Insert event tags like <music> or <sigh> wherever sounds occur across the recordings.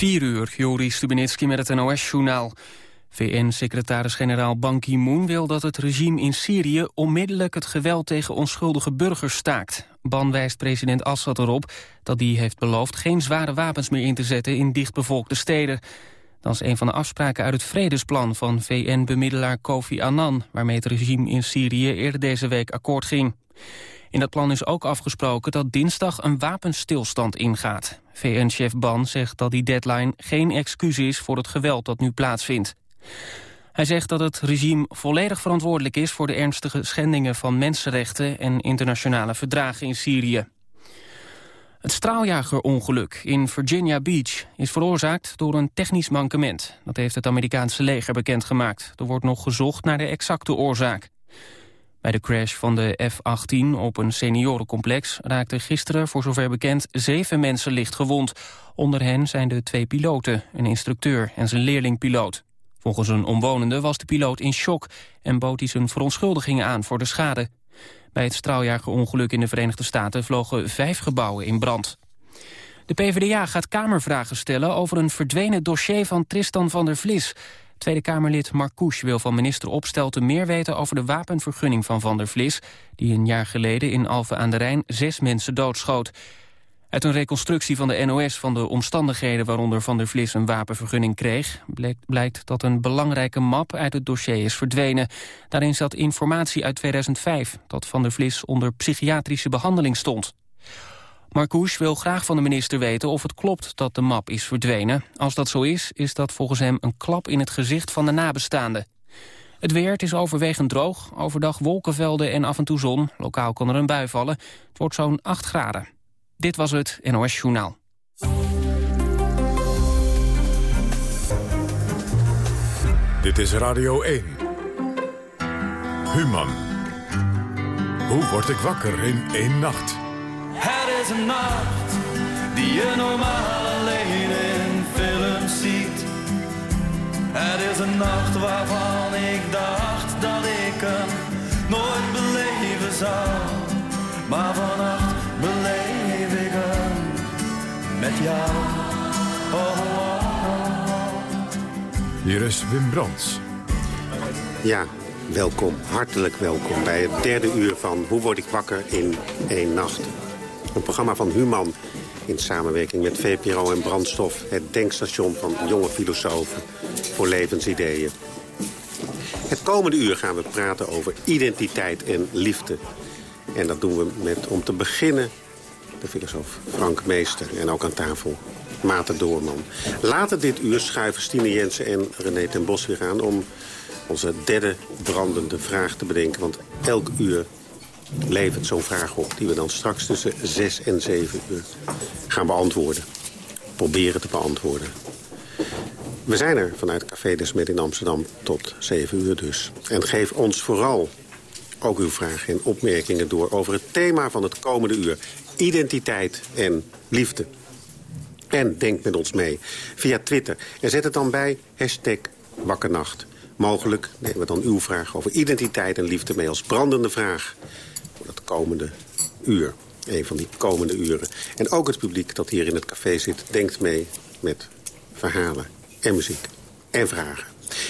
4 uur, Joris Stubenitski met het NOS-journaal. VN-secretaris-generaal Ban Ki-moon wil dat het regime in Syrië... onmiddellijk het geweld tegen onschuldige burgers staakt. Ban wijst president Assad erop dat hij heeft beloofd... geen zware wapens meer in te zetten in dichtbevolkte steden. Dat is een van de afspraken uit het vredesplan van VN-bemiddelaar Kofi Annan... waarmee het regime in Syrië eerder deze week akkoord ging. In dat plan is ook afgesproken dat dinsdag een wapenstilstand ingaat. VN-chef Ban zegt dat die deadline geen excuus is voor het geweld dat nu plaatsvindt. Hij zegt dat het regime volledig verantwoordelijk is voor de ernstige schendingen van mensenrechten en internationale verdragen in Syrië. Het straaljagerongeluk in Virginia Beach is veroorzaakt door een technisch mankement. Dat heeft het Amerikaanse leger bekendgemaakt. Er wordt nog gezocht naar de exacte oorzaak. Bij de crash van de F-18 op een seniorencomplex raakten gisteren voor zover bekend zeven mensen licht gewond. Onder hen zijn de twee piloten, een instructeur en zijn leerlingpiloot. Volgens een omwonende was de piloot in shock en bood hij zijn verontschuldigingen aan voor de schade. Bij het straaljagerongeluk in de Verenigde Staten vlogen vijf gebouwen in brand. De PvdA gaat Kamervragen stellen over een verdwenen dossier van Tristan van der Vlis. Tweede Kamerlid Marcouch wil van minister Opstelten meer weten over de wapenvergunning van Van der Vlis... die een jaar geleden in Alphen aan de Rijn zes mensen doodschoot. Uit een reconstructie van de NOS van de omstandigheden waaronder Van der Vlis een wapenvergunning kreeg... blijkt dat een belangrijke map uit het dossier is verdwenen. Daarin zat informatie uit 2005 dat Van der Vlis onder psychiatrische behandeling stond. Marcouch wil graag van de minister weten of het klopt dat de map is verdwenen. Als dat zo is, is dat volgens hem een klap in het gezicht van de nabestaanden. Het weer, het is overwegend droog. Overdag wolkenvelden en af en toe zon. Lokaal kan er een bui vallen. Het wordt zo'n 8 graden. Dit was het NOS Journaal. Dit is Radio 1. Human. Hoe word ik wakker in één nacht? Het is een nacht die je normaal alleen in films ziet. Het is een nacht waarvan ik dacht dat ik hem nooit beleven zou. Maar vannacht beleef ik hem met jou. Oh, oh, oh. Hier is Wim Brands. Ja, welkom, hartelijk welkom bij het derde uur van Hoe word ik wakker in één nacht. Een programma van Human in samenwerking met VPRO en Brandstof... het denkstation van jonge filosofen voor levensideeën. Het komende uur gaan we praten over identiteit en liefde. En dat doen we met, om te beginnen, de filosoof Frank Meester. En ook aan tafel Maarten Doorman. Later dit uur schuiven Stine Jensen en René ten Bos weer aan... om onze derde brandende vraag te bedenken. Want elk uur levert zo'n vraag op... die we dan straks tussen 6 en 7 uur gaan beantwoorden. Proberen te beantwoorden. We zijn er vanuit Café Desmet in Amsterdam tot 7 uur dus. En geef ons vooral ook uw vragen en opmerkingen door... over het thema van het komende uur. Identiteit en liefde. En denk met ons mee via Twitter. En zet het dan bij hashtag wakkernacht. Mogelijk nemen we dan uw vraag over identiteit en liefde mee als brandende vraag komende uur. Een van die komende uren. En ook het publiek dat hier in het café zit... denkt mee met verhalen en muziek en vragen.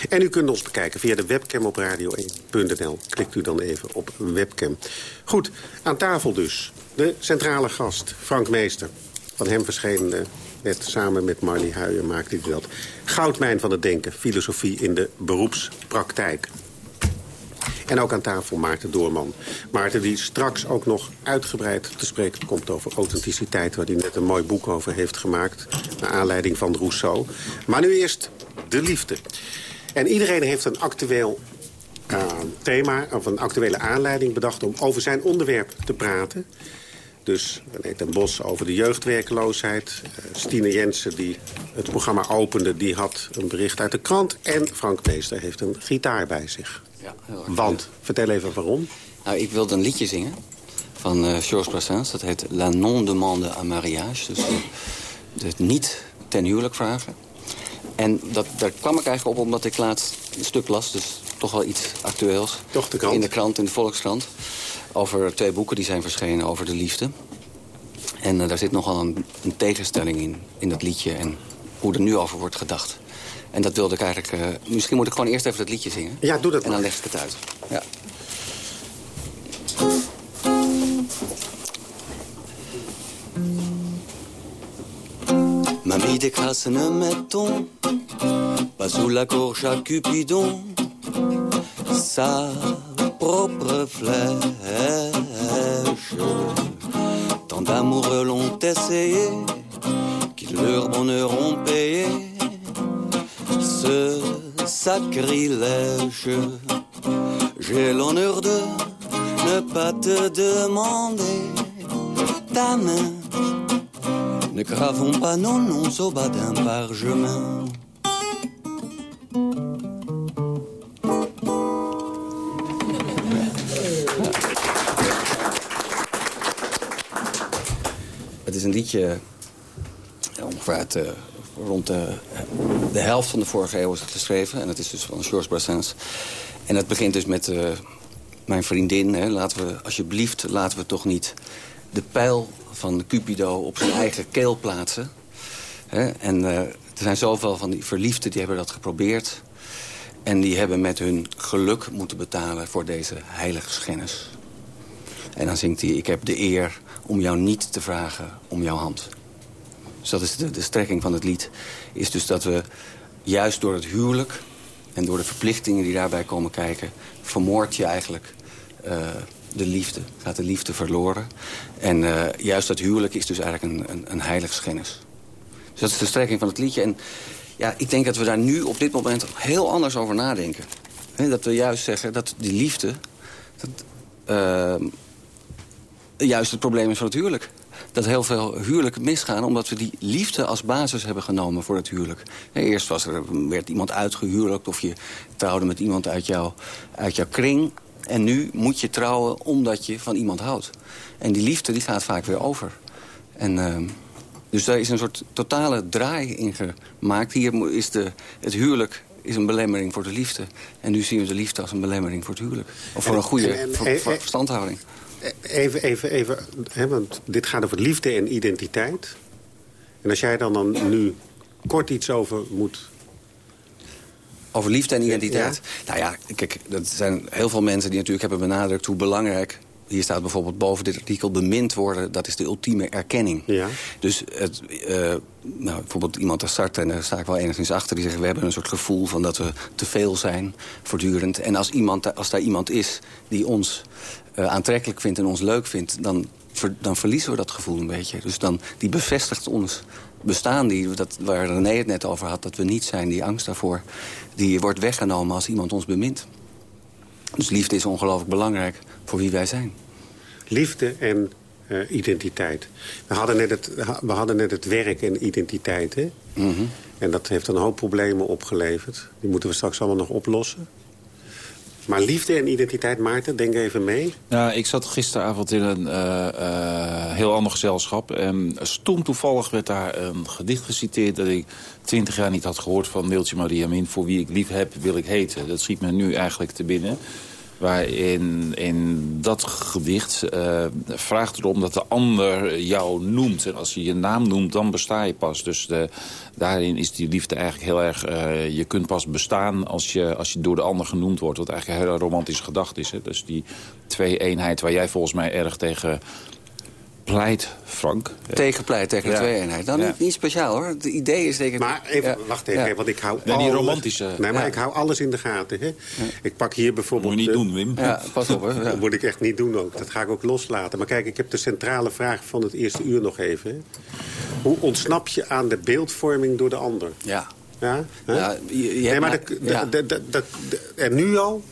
En u kunt ons bekijken via de webcam op radio1.nl. Klikt u dan even op webcam. Goed, aan tafel dus. De centrale gast, Frank Meester. Van hem verscheen uh, net samen met Marley Huijen maakte hij dat. Goudmijn van het denken, filosofie in de beroepspraktijk. En ook aan tafel Maarten Doorman. Maarten die straks ook nog uitgebreid te spreken komt over authenticiteit... waar hij net een mooi boek over heeft gemaakt... naar aanleiding van Rousseau. Maar nu eerst de liefde. En iedereen heeft een actueel uh, thema of een actuele aanleiding bedacht... om over zijn onderwerp te praten. Dus ten Bos over de jeugdwerkeloosheid. Uh, Stine Jensen, die het programma opende, die had een bericht uit de krant. En Frank Meester heeft een gitaar bij zich. Ja, Want, vertel even waarom. Nou, ik wilde een liedje zingen van uh, Georges Brassens. Dat heet La non-demande à mariage. Dus het niet ten huwelijk vragen. En dat, daar kwam ik eigenlijk op omdat ik laatst een stuk las. Dus toch wel iets actueels. Toch de krant? In de krant, in de Volkskrant. Over twee boeken die zijn verschenen over de liefde. En uh, daar zit nogal een, een, tegenstelling in, in dat liedje. En hoe er nu over wordt gedacht. En dat wilde ik eigenlijk... Uh, misschien moet ik gewoon eerst even dat liedje zingen. Ja, doe dat En dan leg ik het uit. Ja. Mamie des crasses ne mettons pas sous la courge à Cupidon sa propre flèche. Tant d'amoureux l'ont essayé qu'ils leur bonheur ont payé ce sacrilège. J'ai l'honneur de ne pas te demander ta main. Ne gravons pas nos noms au bas d'un parchemin. Een liedje ongeveer uit, uh, rond de, de, helft van de vorige eeuw is het geschreven. En het is dus van Georges Brassens. En het begint dus met uh, mijn vriendin. Hè, laten we, alsjeblieft, laten we toch niet de pijl van Cupido op zijn eigen keel plaatsen. Hè? En uh, er zijn zoveel van die verliefden die hebben dat geprobeerd. En die hebben met hun geluk moeten betalen voor deze heilige schennis. En dan zingt hij, ik heb de eer om jou niet te vragen om jouw hand. Dus dat is de, de strekking van het lied. Is dus dat we juist door het huwelijk en door de verplichtingen die daarbij komen kijken... vermoord je eigenlijk uh, de liefde, gaat de liefde verloren. En uh, juist dat huwelijk is dus eigenlijk een, een, een heilig schennis. Dus dat is de strekking van het liedje. En ja, ik denk dat we daar nu op dit moment heel anders over nadenken. Dat we juist zeggen dat die liefde... Dat, uh, juist het probleem is van het huwelijk. Dat heel veel huwelijken misgaan omdat we die liefde als basis hebben genomen voor het huwelijk. Eerst was er, werd iemand uitgehuwelijkt of je trouwde met iemand uit, jou, uit jouw kring. En nu moet je trouwen omdat je van iemand houdt. En die liefde die gaat vaak weer over. En, uh, dus daar is een soort totale draai in gemaakt. Hier is de, het huwelijk is een belemmering voor de liefde. En nu zien we de liefde als een belemmering voor het huwelijk. Of voor een goede verstandhouding. Even, even, even hè, want dit gaat over liefde en identiteit. En als jij dan, dan nu kort iets over moet over liefde en identiteit? Nou ja, kijk, er zijn heel veel mensen die natuurlijk hebben benadrukt... hoe belangrijk, hier staat bijvoorbeeld boven dit artikel... bemind worden, dat is de ultieme erkenning. Ja. Dus het, uh, nou, bijvoorbeeld iemand als Sartre, en daar sta ik wel enigszins achter... die zeggen, we hebben een soort gevoel van dat we te veel zijn, voortdurend. En als, iemand, als daar iemand is die ons uh, aantrekkelijk vindt en ons leuk vindt... dan, ver, dan verliezen we dat gevoel een beetje. Dus dan, die bevestigt ons bestaan, die, dat, waar René het net over had... dat we niet zijn, die angst daarvoor... die wordt weggenomen als iemand ons bemint. Dus liefde is ongelooflijk belangrijk voor wie wij zijn. Liefde en uh, identiteit. We hadden, net het, we hadden net het werk en identiteit, hè? Mm -hmm. En dat heeft een hoop problemen opgeleverd. Die moeten we straks allemaal nog oplossen. Maar liefde en identiteit, Maarten, denk even mee. Nou, ik zat gisteravond in een uh, uh, heel ander gezelschap. En stom toevallig werd daar een gedicht geciteerd... dat ik twintig jaar niet had gehoord van Neeltje Maria Min... voor wie ik lief heb, wil ik heten. Dat schiet me nu eigenlijk te binnen. Waarin in dat gedicht uh, vraagt erom dat de ander jou noemt. En als je je naam noemt, dan besta je pas. Dus de, daarin is die liefde eigenlijk heel erg... Uh, je kunt pas bestaan als je, als je door de ander genoemd wordt. Wat eigenlijk een hele romantische gedachte is. Hè? Dus die twee-eenheid waar jij volgens mij erg tegen pleit, Frank. Tegenpleit tegen de ja. twee-eenheid. Nou, ja. niet, niet, speciaal hoor. Het idee is zeker... Maar even, ja. wacht even, ja. want ik hou nee, die romantische... Nee, maar ik hou alles in de gaten. Hè. Ik pak hier bijvoorbeeld... Moet je niet doen, Wim. Ja, pas op hè. <laughs> Dat moet ik echt niet doen ook. Dat ga ik ook loslaten. Maar kijk, ik heb de centrale vraag van het eerste uur nog even. Hè. Hoe ontsnap je aan de beeldvorming door de ander? Ja. Ja? ja je, je nee, maar de, de, de, de, en nu al...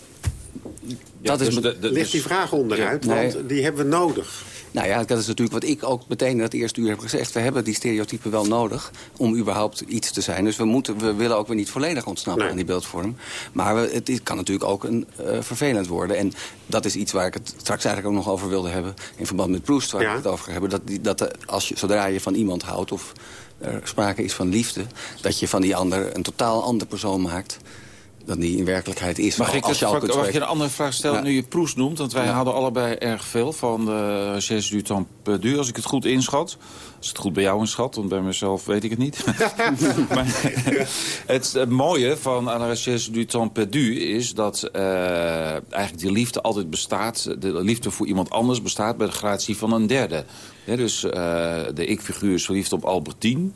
dat is, dus ligt die vraag onderuit, want nee. die hebben we nodig. Nou ja, dat is natuurlijk wat ik ook meteen in het eerste uur heb gezegd. We hebben die stereotypen wel nodig om überhaupt iets te zijn. Dus we, moeten, we willen ook weer niet volledig ontsnappen nee. aan die beeldvorm. Maar we, het, het, kan natuurlijk ook een, uh, vervelend worden. En dat is iets waar ik het straks eigenlijk ook nog over wilde hebben... in verband met Proust, waar ja. ik het over hebben. Dat, dat als je, zodra je van iemand houdt of er sprake is van liefde... dat je van die ander een totaal andere persoon maakt dan die in werkelijkheid is. Mag ik, als je, al mag ik een andere vraag stellen nu je Proest noemt? Want wij hadden allebei erg veel van de Geste du Temps Perdu, als ik het goed inschat. Als het goed bij jou inschat, want bij mezelf weet ik het niet. <laughs> <laughs> maar het, het, mooie van La Recherche du Temps Perdu is dat uh, eigenlijk die liefde altijd bestaat. De liefde voor iemand anders bestaat bij de gratie van een derde dus uh, de ik-figuur is verliefd op Albertine,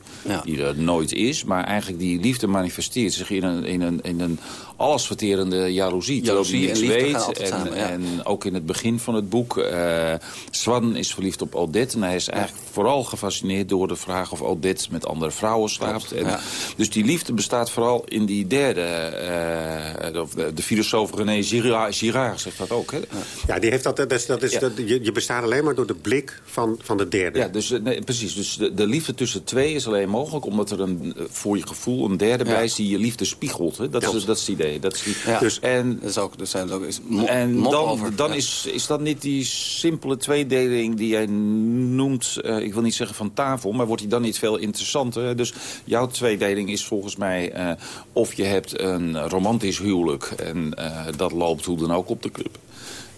die er nooit is. Maar eigenlijk die liefde manifesteert zich in een, in een, in een allesverterende jaloezie. Jaloezie en weet. En, samen, en, ook in het begin van het boek. Uh, Swan is verliefd op Odette. En hij is eigenlijk vooral gefascineerd door de vraag of Odette met andere vrouwen slaapt. En, dus die liefde bestaat vooral in die derde. Uh, de, de, filosoof René Girard, Girard zegt dat ook. Hè? Ja, die heeft dat, dat is, dat is, dat, je, je bestaat alleen maar door de blik van, van de derde. Ja, dus, nee, precies. Dus de, de, liefde tussen twee is alleen mogelijk... omdat er een, voor je gevoel een derde bij is die je liefde spiegelt. Hè? Dat, is, dat is het idee. Dat is ja. dus, en, dat is ook, dat zijn ook is en dan, over. dan is, is dat niet die simpele tweedeling die jij noemt... Uh, ik wil niet zeggen van tafel, maar wordt die dan niet veel interessanter? Dus jouw tweedeling is volgens mij... Uh, of je hebt een romantisch huwelijk en uh, dat loopt hoe dan ook op de club.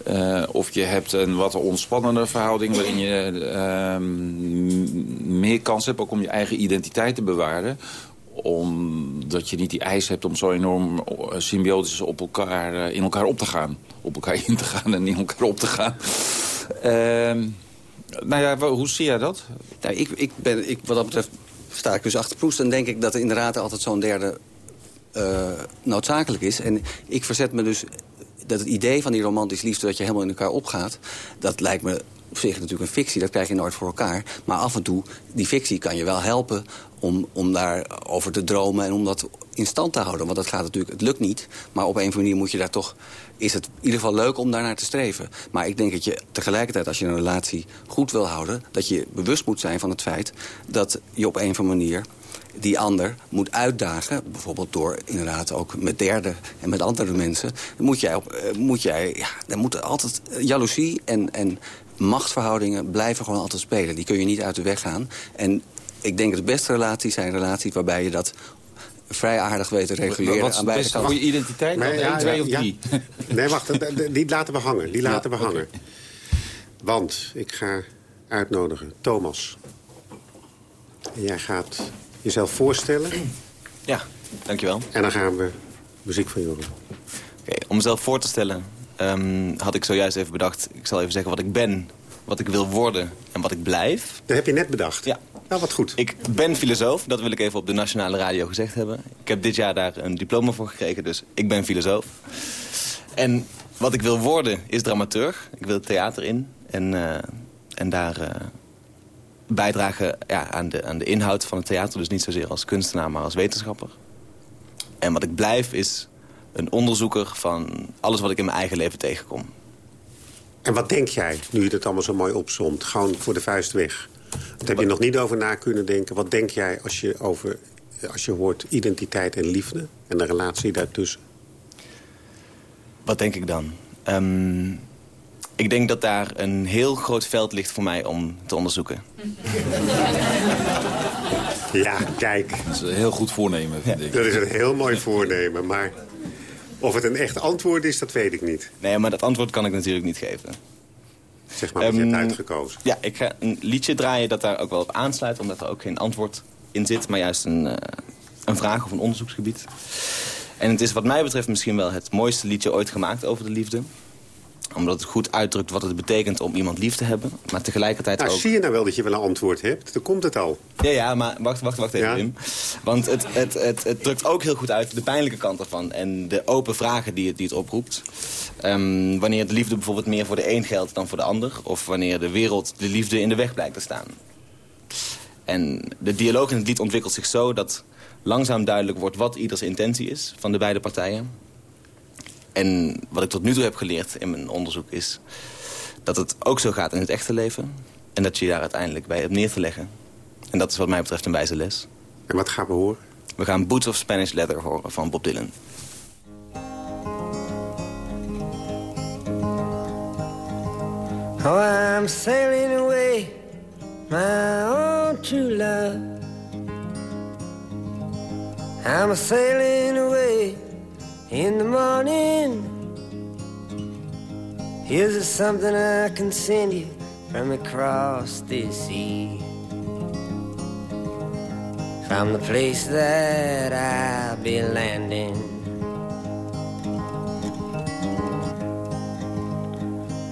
Uh, of je hebt een wat ontspannende verhouding... waarin je uh, meer kans hebt ook om je eigen identiteit te bewaren omdat je niet die eis hebt om zo enorm eh, symbiotisch op elkaar, eh, in elkaar op te gaan. Op elkaar in te gaan en in elkaar op te gaan. Uh, nou ja, hoe zie jij dat? Nou, ik, ik ben, ik, wat dat betreft sta ik dus achter Proest... en denk ik dat er inderdaad altijd zo'n derde uh, noodzakelijk is. En ik verzet me dus... dat het idee van die romantisch liefde... dat je helemaal in elkaar opgaat... dat lijkt me op zich natuurlijk een fictie, dat krijg je nooit voor elkaar. Maar af en toe, die fictie kan je wel helpen om, om daarover te dromen en om dat in stand te houden. Want dat gaat natuurlijk, het lukt niet. Maar op een of andere manier moet je daar toch, is het in ieder geval leuk om daarnaar te streven. Maar ik denk dat je tegelijkertijd, als je een relatie goed wil houden... dat je bewust moet zijn van het feit dat je op een of andere manier die ander moet uitdagen. Bijvoorbeeld door inderdaad ook met derden en met andere mensen. Dan moet jij, op, eh, moet jij ja, dan moet altijd jaloezie en, en machtsverhoudingen blijven gewoon altijd spelen. Die kun je niet uit de weg gaan. En ik denk dat de beste relaties zijn relaties waarbij je dat vrij aardig weet te reguleren. Wat is het beste voor je identiteit? Nee, ja, twee of drie? <laughs> Nee, wacht, die laten we hangen. Die laten we hangen. Want ik ga uitnodigen Thomas. En jij gaat jezelf voorstellen. Ja, dankjewel. En dan gaan we muziek van je horen. Oké, om mezelf voor te stellen um, had ik zojuist even bedacht... ik zal even zeggen wat ik ben, wat ik wil worden en wat ik blijf. Dat heb je net bedacht? Ja. Nou, wat goed. Ik ben filosoof, dat wil ik even op de nationale radio gezegd hebben. Ik heb dit jaar daar een diploma voor gekregen, dus ik ben filosoof. En wat ik wil worden is dramaturg. Ik wil het theater in en, uh, en daar uh, bijdragen ja, aan, de, aan de inhoud van het theater. Dus niet zozeer als kunstenaar, maar als wetenschapper. En wat ik blijf is een onderzoeker van alles wat ik in mijn eigen leven tegenkom. En wat denk jij, nu je het allemaal zo mooi opzomt? Gewoon voor de vuist weg. Daar heb je nog niet over na kunnen denken. Wat denk jij als je, over, als je hoort identiteit en liefde... en de relatie daartussen? Wat denk ik dan? Um, ik denk dat daar een heel groot veld ligt voor mij om te onderzoeken. <laughs> Ja, kijk. Dat is een heel goed voornemen, vind ik. Dat is een heel mooi voornemen, maar... Of het een echt antwoord is, dat weet ik niet. Nee, maar dat antwoord kan ik natuurlijk niet geven. Zeg maar, wat um, je hebt ehm, uitgekozen. Ja, ik ga een liedje draaien dat daar ook wel op aansluit... omdat er ook geen antwoord in zit, maar juist een, uh, een vraag of een onderzoeksgebied. En het is wat mij betreft misschien wel het mooiste liedje ooit gemaakt over de liefde omdat het goed uitdrukt wat het betekent om iemand lief te hebben. Maar tegelijkertijd nou, ook... zie je nou wel dat je wel een antwoord hebt? Dan komt het al. Ja, ja, maar wacht, wacht, wacht even, Wim. Want het, het, het, het, drukt ook heel goed uit de pijnlijke kant ervan. En de open vragen die het, die het oproept. Um, wanneer de liefde bijvoorbeeld meer voor de een geldt dan voor de ander. Of wanneer de wereld de liefde in de weg blijkt te staan. En de dialoog in het lied ontwikkelt zich zo dat langzaam duidelijk wordt wat ieders intentie is van de beide partijen. En wat ik tot nu toe heb geleerd in mijn onderzoek is... dat het ook zo gaat in het echte leven. En dat je je daar uiteindelijk bij hebt neer te leggen. En dat is wat mij betreft een wijze les. En wat gaan we horen? We gaan Boots of Spanish Leather horen van Bob Dylan. Oh, I'm sailing away, my own true love. I'm sailing away in the morning. Here's something I can send you from across the sea. From the place that I'll be landing.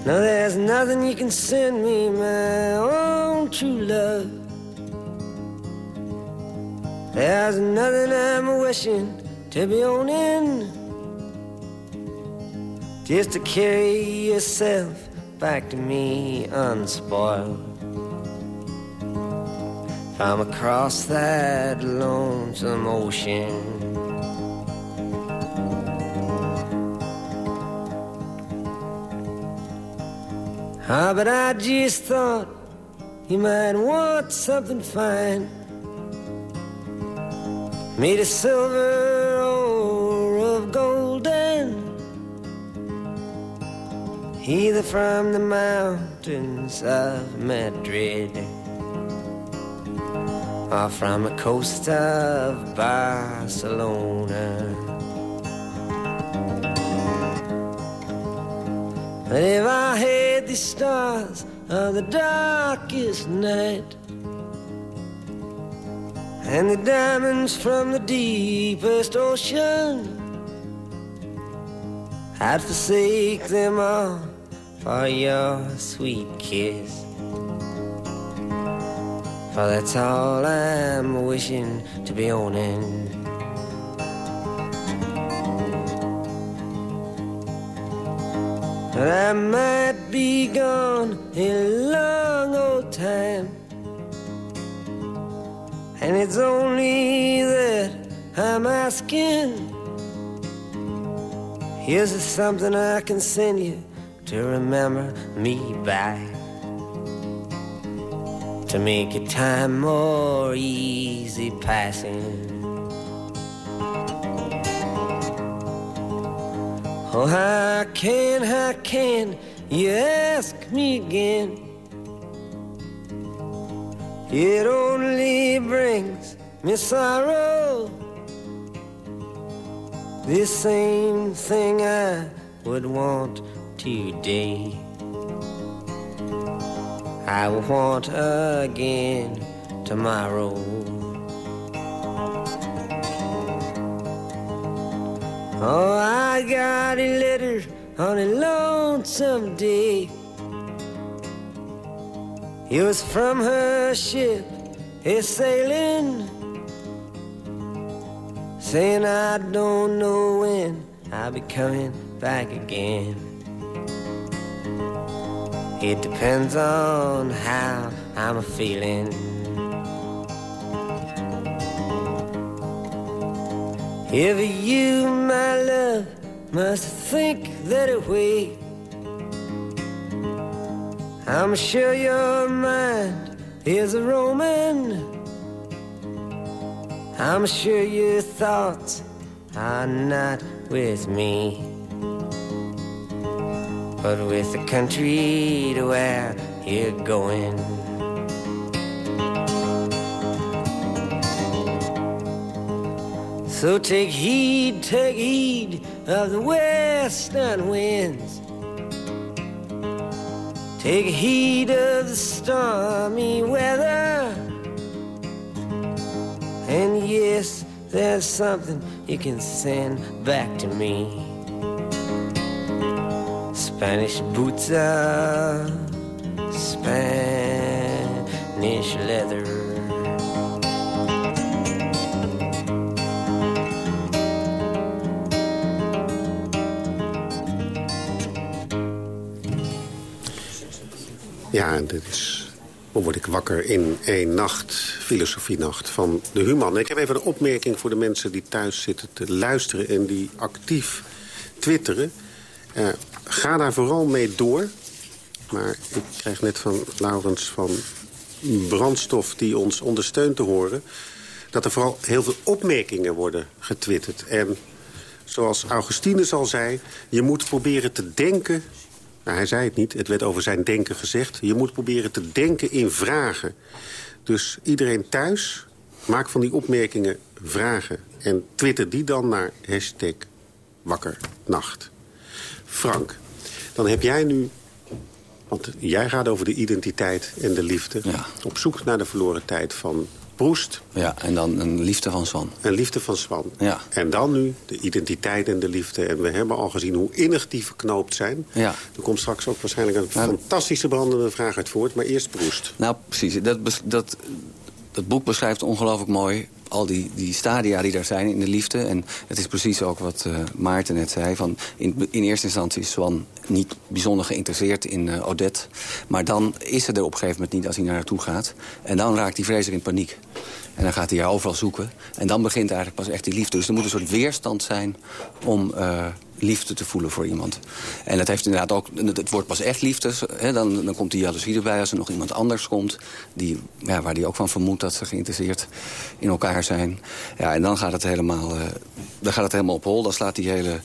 No, there's nothing you can send me, my own true love. There's nothing I'm wishing to be owning. Just to carry yourself back to me unspoiled. I'm across that lonesome ocean. Ah, but I just thought you might want something fine. Made of silver Either from the mountains of Madrid or from the coast of Barcelona. But if I had the stars of the darkest night and the diamonds from the deepest ocean, I'd forsake them all for your sweet kiss. For that's all I'm wishing to be owning. And I might be gone a long old time. And it's only that I'm asking. Here's something I can send you to remember me by. To make your time more easy passing. Oh, how can, how can you ask me again? It only brings me sorrow. This same thing I would want today. I will want again tomorrow. Oh, I got a letter on a lonesome day. It was from her ship, a sailing, saying I don't know when I'll be coming back again. It depends on how I'm feeling. If you, my love, must think that way, I'm sure your mind is a roaming. I'm sure your thoughts are not with me, but with the country to where you're going. So take heed, take heed of the western winds. Take heed of the stormy weather. And yes, there's something you can send back to me. Spanish boots are Spanish leather. Ja, dit is... Hoe word ik wakker in één nacht, filosofienacht van de Human. Ik heb even een opmerking voor de mensen die thuis zitten te luisteren... en die actief twitteren. Uh, ga daar vooral mee door. Maar ik krijg net van Laurens van Brandstof... die ons ondersteunt te horen... dat er vooral heel veel opmerkingen worden getwitterd. En zoals Augustinus al zei... je moet proberen te denken nou, hij zei het niet, het werd over zijn denken gezegd. Je moet proberen te denken in vragen. Dus iedereen thuis, maak van die opmerkingen vragen. En twitter die dan naar hashtag wakker nacht. Frank, dan heb jij nu... Want jij gaat over de identiteit en de liefde. Ja. Op zoek naar de verloren tijd van Proest. Ja, en dan een liefde van Swan. En liefde van Swan. Ja. En dan nu de identiteit en de liefde. En we hebben al gezien hoe innig die verknoopt zijn. Ja. Er komt straks ook waarschijnlijk een Nou, fantastische brandende vraag uit voort. Maar eerst Proest. Nou, precies. Dat, dat, dat boek beschrijft ongelooflijk mooi al die, die stadia die daar zijn in de liefde. En het is precies ook wat eh, Maarten net zei. Van in, in eerste instantie is Swan niet bijzonder geïnteresseerd in eh, Odette. Maar dan is ze er op een gegeven moment niet als hij naar toe gaat. En dan raakt hij vreselijk in paniek. En dan gaat hij haar overal zoeken. En dan begint eigenlijk pas echt die liefde. Dus er moet een soort weerstand zijn om eh, liefde te voelen voor iemand. En dat heeft inderdaad ook... Het wordt pas echt liefde. Hè, dan, dan komt die jaloezie erbij als er nog iemand anders komt... Die, ja, waar die ook van vermoedt dat ze geïnteresseerd in elkaar zijn. Ja, en dan gaat het helemaal, eh, dan gaat het helemaal op hol. Dan, slaat die hele,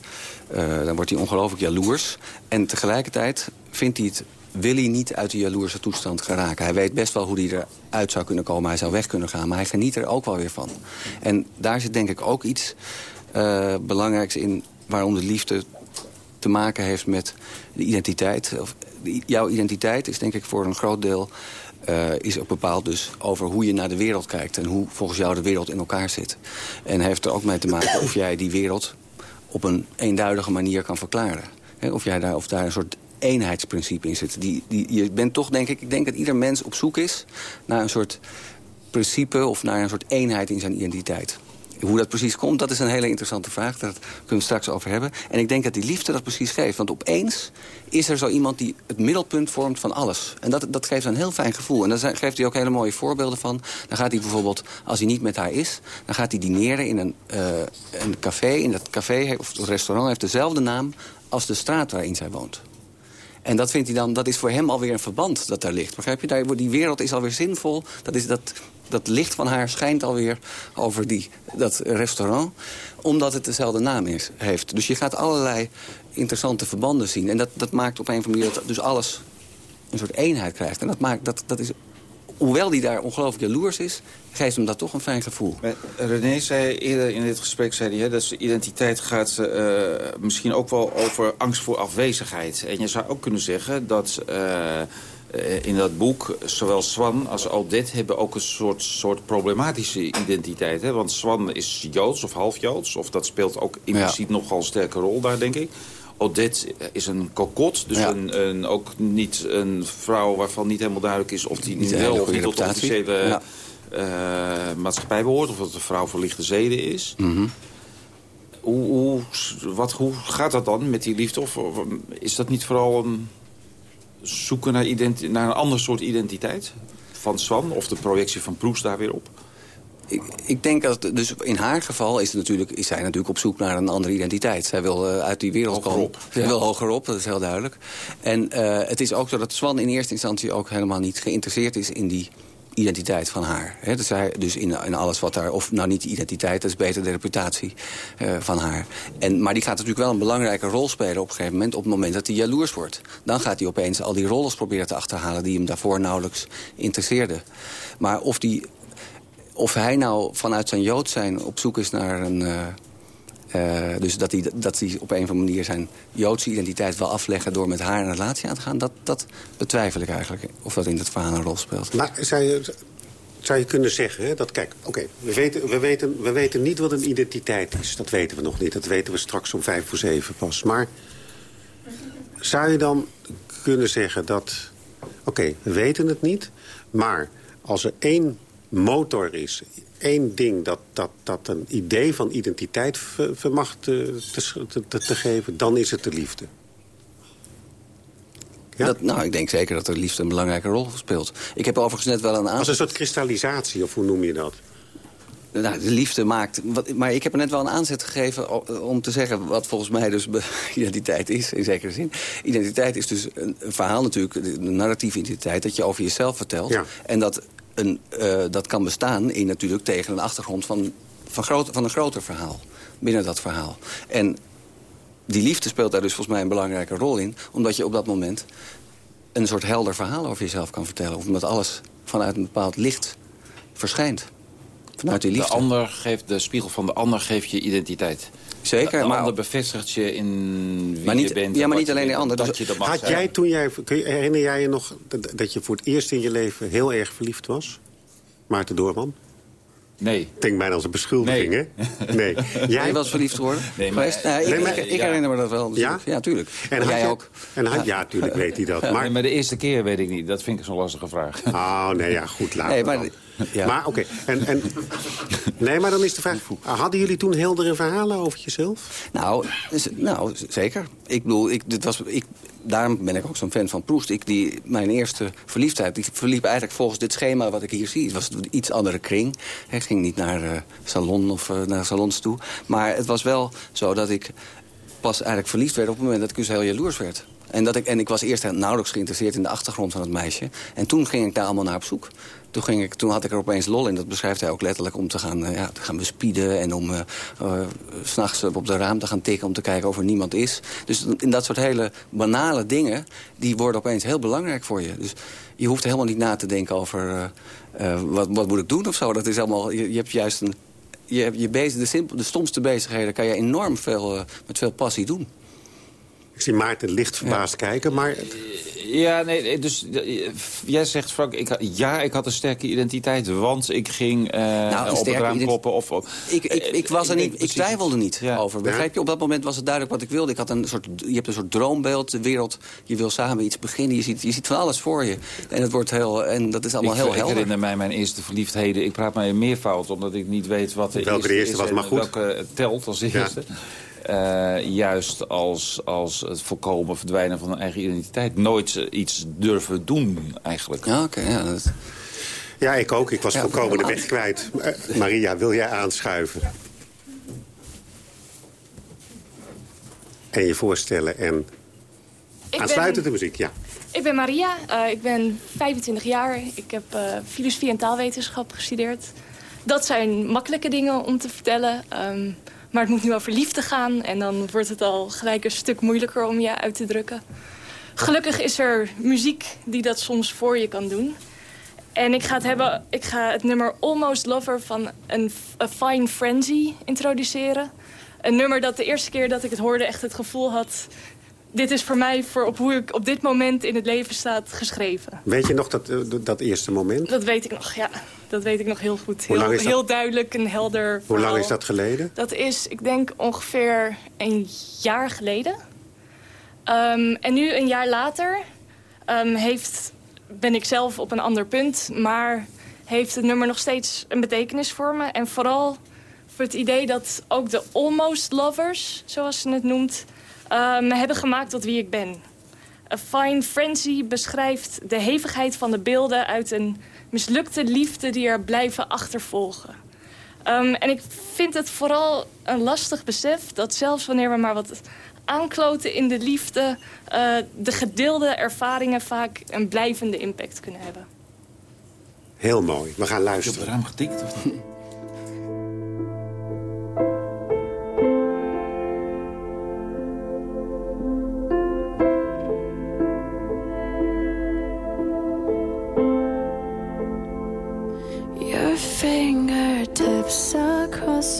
eh, dan wordt hij ongelooflijk jaloers. En tegelijkertijd vindt hij het wil hij niet uit die jaloerse toestand geraken. Hij weet best wel hoe hij eruit zou kunnen komen. Hij zou weg kunnen gaan, maar hij geniet er ook wel weer van. En daar zit denk ik ook iets eh, belangrijks in... waarom de liefde te maken heeft met de identiteit. Of, jouw identiteit is denk ik voor een groot deel... eh, is ook bepaald dus over hoe je naar de wereld kijkt... en hoe volgens jou de wereld in elkaar zit. En heeft er ook mee te maken of jij die wereld op een eenduidige manier kan verklaren. Of, jij daar, of daar een soort eenheidsprincipe in zit. Die, die, je bent toch, denk ik, ik denk dat ieder mens op zoek is... naar een soort principe of naar een soort eenheid in zijn identiteit. Hoe dat precies komt, dat is een hele interessante vraag. Daar kunnen we straks over hebben. En ik denk dat die liefde dat precies geeft. Want opeens is er zo iemand die het middelpunt vormt van alles. En dat, dat geeft een heel fijn gevoel. En daar geeft hij ook hele mooie voorbeelden van. Dan gaat hij bijvoorbeeld, als hij niet met haar is... dan gaat hij dineren in een, eh, een café. In dat café of het restaurant heeft dezelfde naam... als de straat waarin zij woont. En dat vindt hij dan, dat is voor hem alweer een verband dat daar ligt. Begrijp je? Daar, die wereld is alweer zinvol. Dat, is dat, dat licht van haar schijnt alweer over die, dat restaurant. Omdat het dezelfde naam is, heeft. Dus je gaat allerlei interessante verbanden zien. En dat, dat maakt op een of andere manier dat dus alles een soort eenheid krijgt. En dat maakt, dat, dat is, hoewel die daar ongelooflijk jaloers is... geeft hem dat toch een fijn gevoel. René zei eerder in dit gesprek zei hij, hè, dat identiteit gaat eh, misschien ook wel over angst voor afwezigheid. En je zou ook kunnen zeggen dat eh, in dat boek zowel Swan als Odette hebben ook een soort, soort problematische identiteit. Hè? Want Swan is Joods of half Joods, of dat speelt ook impliciet nogal een sterke rol daar, denk ik. Odette is een kokot, dus Ja. een, een, ook niet een vrouw waarvan niet helemaal duidelijk is... of die Niet wel of niet tot de officiële Ja. eh, maatschappij behoort... of dat het een vrouw voor lichte zeden is. Mhm. Hoe, hoe, wat, hoe gaat dat dan met die liefde? Of, of, is dat niet vooral een zoeken naar, naar een ander soort identiteit? Van Swan of de projectie van Proest daar weer op? Ik, ik denk dat, dus in haar geval is, het natuurlijk, is zij natuurlijk op zoek naar een andere identiteit. Zij wil eh, uit die wereld komen. Zij wil hogerop, dat is heel duidelijk. En eh, het is ook zo dat Swan in eerste instantie ook helemaal niet geïnteresseerd is in die identiteit van haar. Hè, dus dus in, in alles wat daar, of nou niet de identiteit, dat is beter de reputatie eh, van haar. En, maar die gaat natuurlijk wel een belangrijke rol spelen op een gegeven moment, op het moment dat hij jaloers wordt. Dan gaat hij opeens al die rollen proberen te achterhalen die hem daarvoor nauwelijks interesseerden. Maar of die of hij nou vanuit zijn Jood zijn op zoek is naar een... eh, eh, dus dat hij, dat hij op een of andere manier zijn Joodse identiteit wil afleggen... door met haar een relatie aan te gaan, dat, dat betwijfel ik eigenlijk. Of dat in het verhaal een rol speelt. Maar zou je, zou je kunnen zeggen hè, dat, kijk, oké, we, weten, we, weten, we weten niet wat een identiteit is. Dat weten we nog niet. Dat weten we straks om vijf voor zeven pas. Maar zou je dan kunnen zeggen dat... Oké, we weten het niet, maar als er één motor is... één ding dat, dat, dat een idee van identiteit ver- vermag te, te, te, te geven... dan is het de liefde. Ja? Dat, nou, ik denk zeker dat er liefde een belangrijke rol speelt. Ik heb overigens net wel een Als aantal... een soort kristallisatie, of hoe noem je dat? Nou, de liefde maakt... Wat, maar ik heb er net wel een aanzet gegeven om te zeggen... wat volgens mij dus <laughs> identiteit is, in zekere zin. Identiteit is dus een, een verhaal natuurlijk, de narratieve identiteit... dat je over jezelf vertelt. Ja. En dat, een, eh, dat kan bestaan in natuurlijk tegen een achtergrond van, van, groot, van een groter verhaal. Binnen dat verhaal. En die liefde speelt daar dus volgens mij een belangrijke rol in. Omdat je op dat moment een soort helder verhaal over jezelf kan vertellen. Of omdat alles vanuit een bepaald licht verschijnt. Vanuit die liefde. De, ander geeft, de spiegel van de ander geeft je identiteit. Zeker, de, maar... ander bevestigt je in wie maar niet, je bent. Ja, maar niet alleen de ander. Dat Dus- je dat mag Had zijn. jij toen jij, herinner jij je nog dat, dat je voor het eerst in je leven heel erg verliefd was? Maarten Doorman? Nee. Ik denk bijna als een beschuldiging, Nee. hè? Nee. <laughs> Jij je eens verliefd geworden? Nee, maar- Geweest? Nee, ik, Nee, maar- ik, ik ja. herinner me dat wel. Ja? natuurlijk. Ja, tuurlijk. En Maar had jij je- ook. En had, ja, natuurlijk weet hij dat. <laughs> Maar, Nee, maar de eerste keer weet ik niet. Dat vind ik zo'n lastige vraag. Oh, nee, ja, goed, later Nee, maar- dan. Ja. Maar oké, en, en, nee, maar dan is de vraag... Hadden jullie toen heldere verhalen over jezelf? Nou, nou zeker. Ik bedoel, ik, dit was, ik, daarom ben ik ook zo'n fan van Proest. Ik, die, mijn eerste verliefdheid die verliep eigenlijk volgens dit schema wat ik hier zie. Het was een iets andere kring. Ik ging niet naar eh, salon of eh, naar salons toe. Maar het was wel zo dat ik pas eigenlijk verliefd werd... op het moment dat ik dus heel jaloers werd. En, dat ik, en ik was eerst nauwelijks geïnteresseerd in de achtergrond van het meisje. En toen ging ik daar allemaal naar op zoek. Toen, ging ik, toen had ik er opeens lol in, dat beschrijft hij ook letterlijk... om te gaan, eh, ja, te gaan bespieden en om eh eh, s s'nachts op de raam te gaan tikken... om te kijken of er niemand is. Dus in dat soort hele banale dingen... die worden opeens heel belangrijk voor je. Dus je hoeft helemaal niet na te denken over... eh, eh, wat, wat moet ik doen of zo. Dat is allemaal, je, je hebt juist een... Je, je bezig, de, simpel, de stomste bezigheden kan je enorm veel, eh, met veel passie doen. Ik zie Maarten licht verbaasd kijken, maar... Ja, nee, nee, dus eh, jij zegt Frank, ik, ja, ik had een sterke identiteit, want ik ging eh, Nou, een op het raam kloppen. Of, of- Ik, ik, ik, was er niet, ik twijfelde niet Ja. over. Begrijp je? Op dat moment was het duidelijk wat ik wilde. Ik had een soort, je hebt een soort droombeeld, de wereld. Je wil samen iets beginnen. Je ziet, je ziet van alles voor je. En, het wordt heel, en dat is allemaal ik, heel ik helder. herinner mij mijn eerste verliefdheden. Ik praat mij in meervoud, omdat ik niet weet wat de Welke de eerste was, maar goed. Welke telt als eerste. Eh, juist als, als het voorkomen verdwijnen van een eigen identiteit. Nooit iets durven doen, eigenlijk. Ja, oké. ja, dat- Ja, ik ook. Ik was Ja, volkomen de weg kwijt. Eh, Maria, wil jij aanschuiven? En je voorstellen en Ik aansluitend de muziek, ja. ik ben Maria, eh, ik ben 25 jaar. Ik heb eh, filosofie en taalwetenschap gestudeerd. Dat zijn makkelijke dingen om te vertellen. ehm, maar het moet nu over liefde gaan. En dan wordt het al gelijk een stuk moeilijker om je uit te drukken. Gelukkig is er muziek die dat soms voor je kan doen. En ik ga het, hebben, ik ga het nummer Almost Lover van een A Fine Frenzy introduceren. Een nummer dat de eerste keer dat ik het hoorde echt het gevoel had... dit is voor mij voor op hoe ik op dit moment in het leven sta geschreven. Weet je nog dat, eh, dat eerste moment? Dat weet ik nog, ja. Dat weet ik nog heel goed. Heel, dat? heel duidelijk en helder Hoe lang verhaal. is dat geleden? Dat is, ik denk, ongeveer een jaar geleden. Ehm, en nu, een jaar later, ehm, heeft, ben ik zelf op een ander punt. Maar heeft het nummer nog steeds een betekenis voor me. En vooral voor het idee dat ook de almost lovers, zoals ze het noemt... ehm, me hebben gemaakt tot wie ik ben. A Fine Frenzy beschrijft de hevigheid van de beelden... uit een mislukte liefde die er blijven achtervolgen. Ehm, en ik vind het vooral een lastig besef dat zelfs wanneer we maar wat aankloten in de liefde... eh, de gedeelde ervaringen vaak een blijvende impact kunnen hebben. Heel mooi. We gaan Heb je op luisteren. het raam getikt? Of?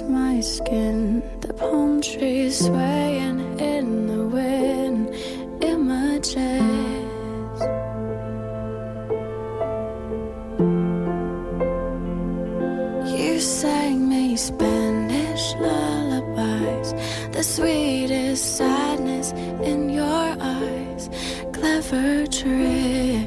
My skin, the palm trees swaying in the wind, images. You sang me Spanish lullabies, the sweetest sadness in your eyes, clever trick.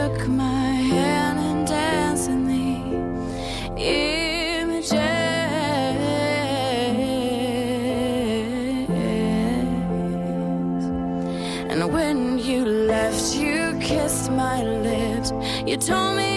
My hand and danced in the images. And when you left, you kissed my lips. You told me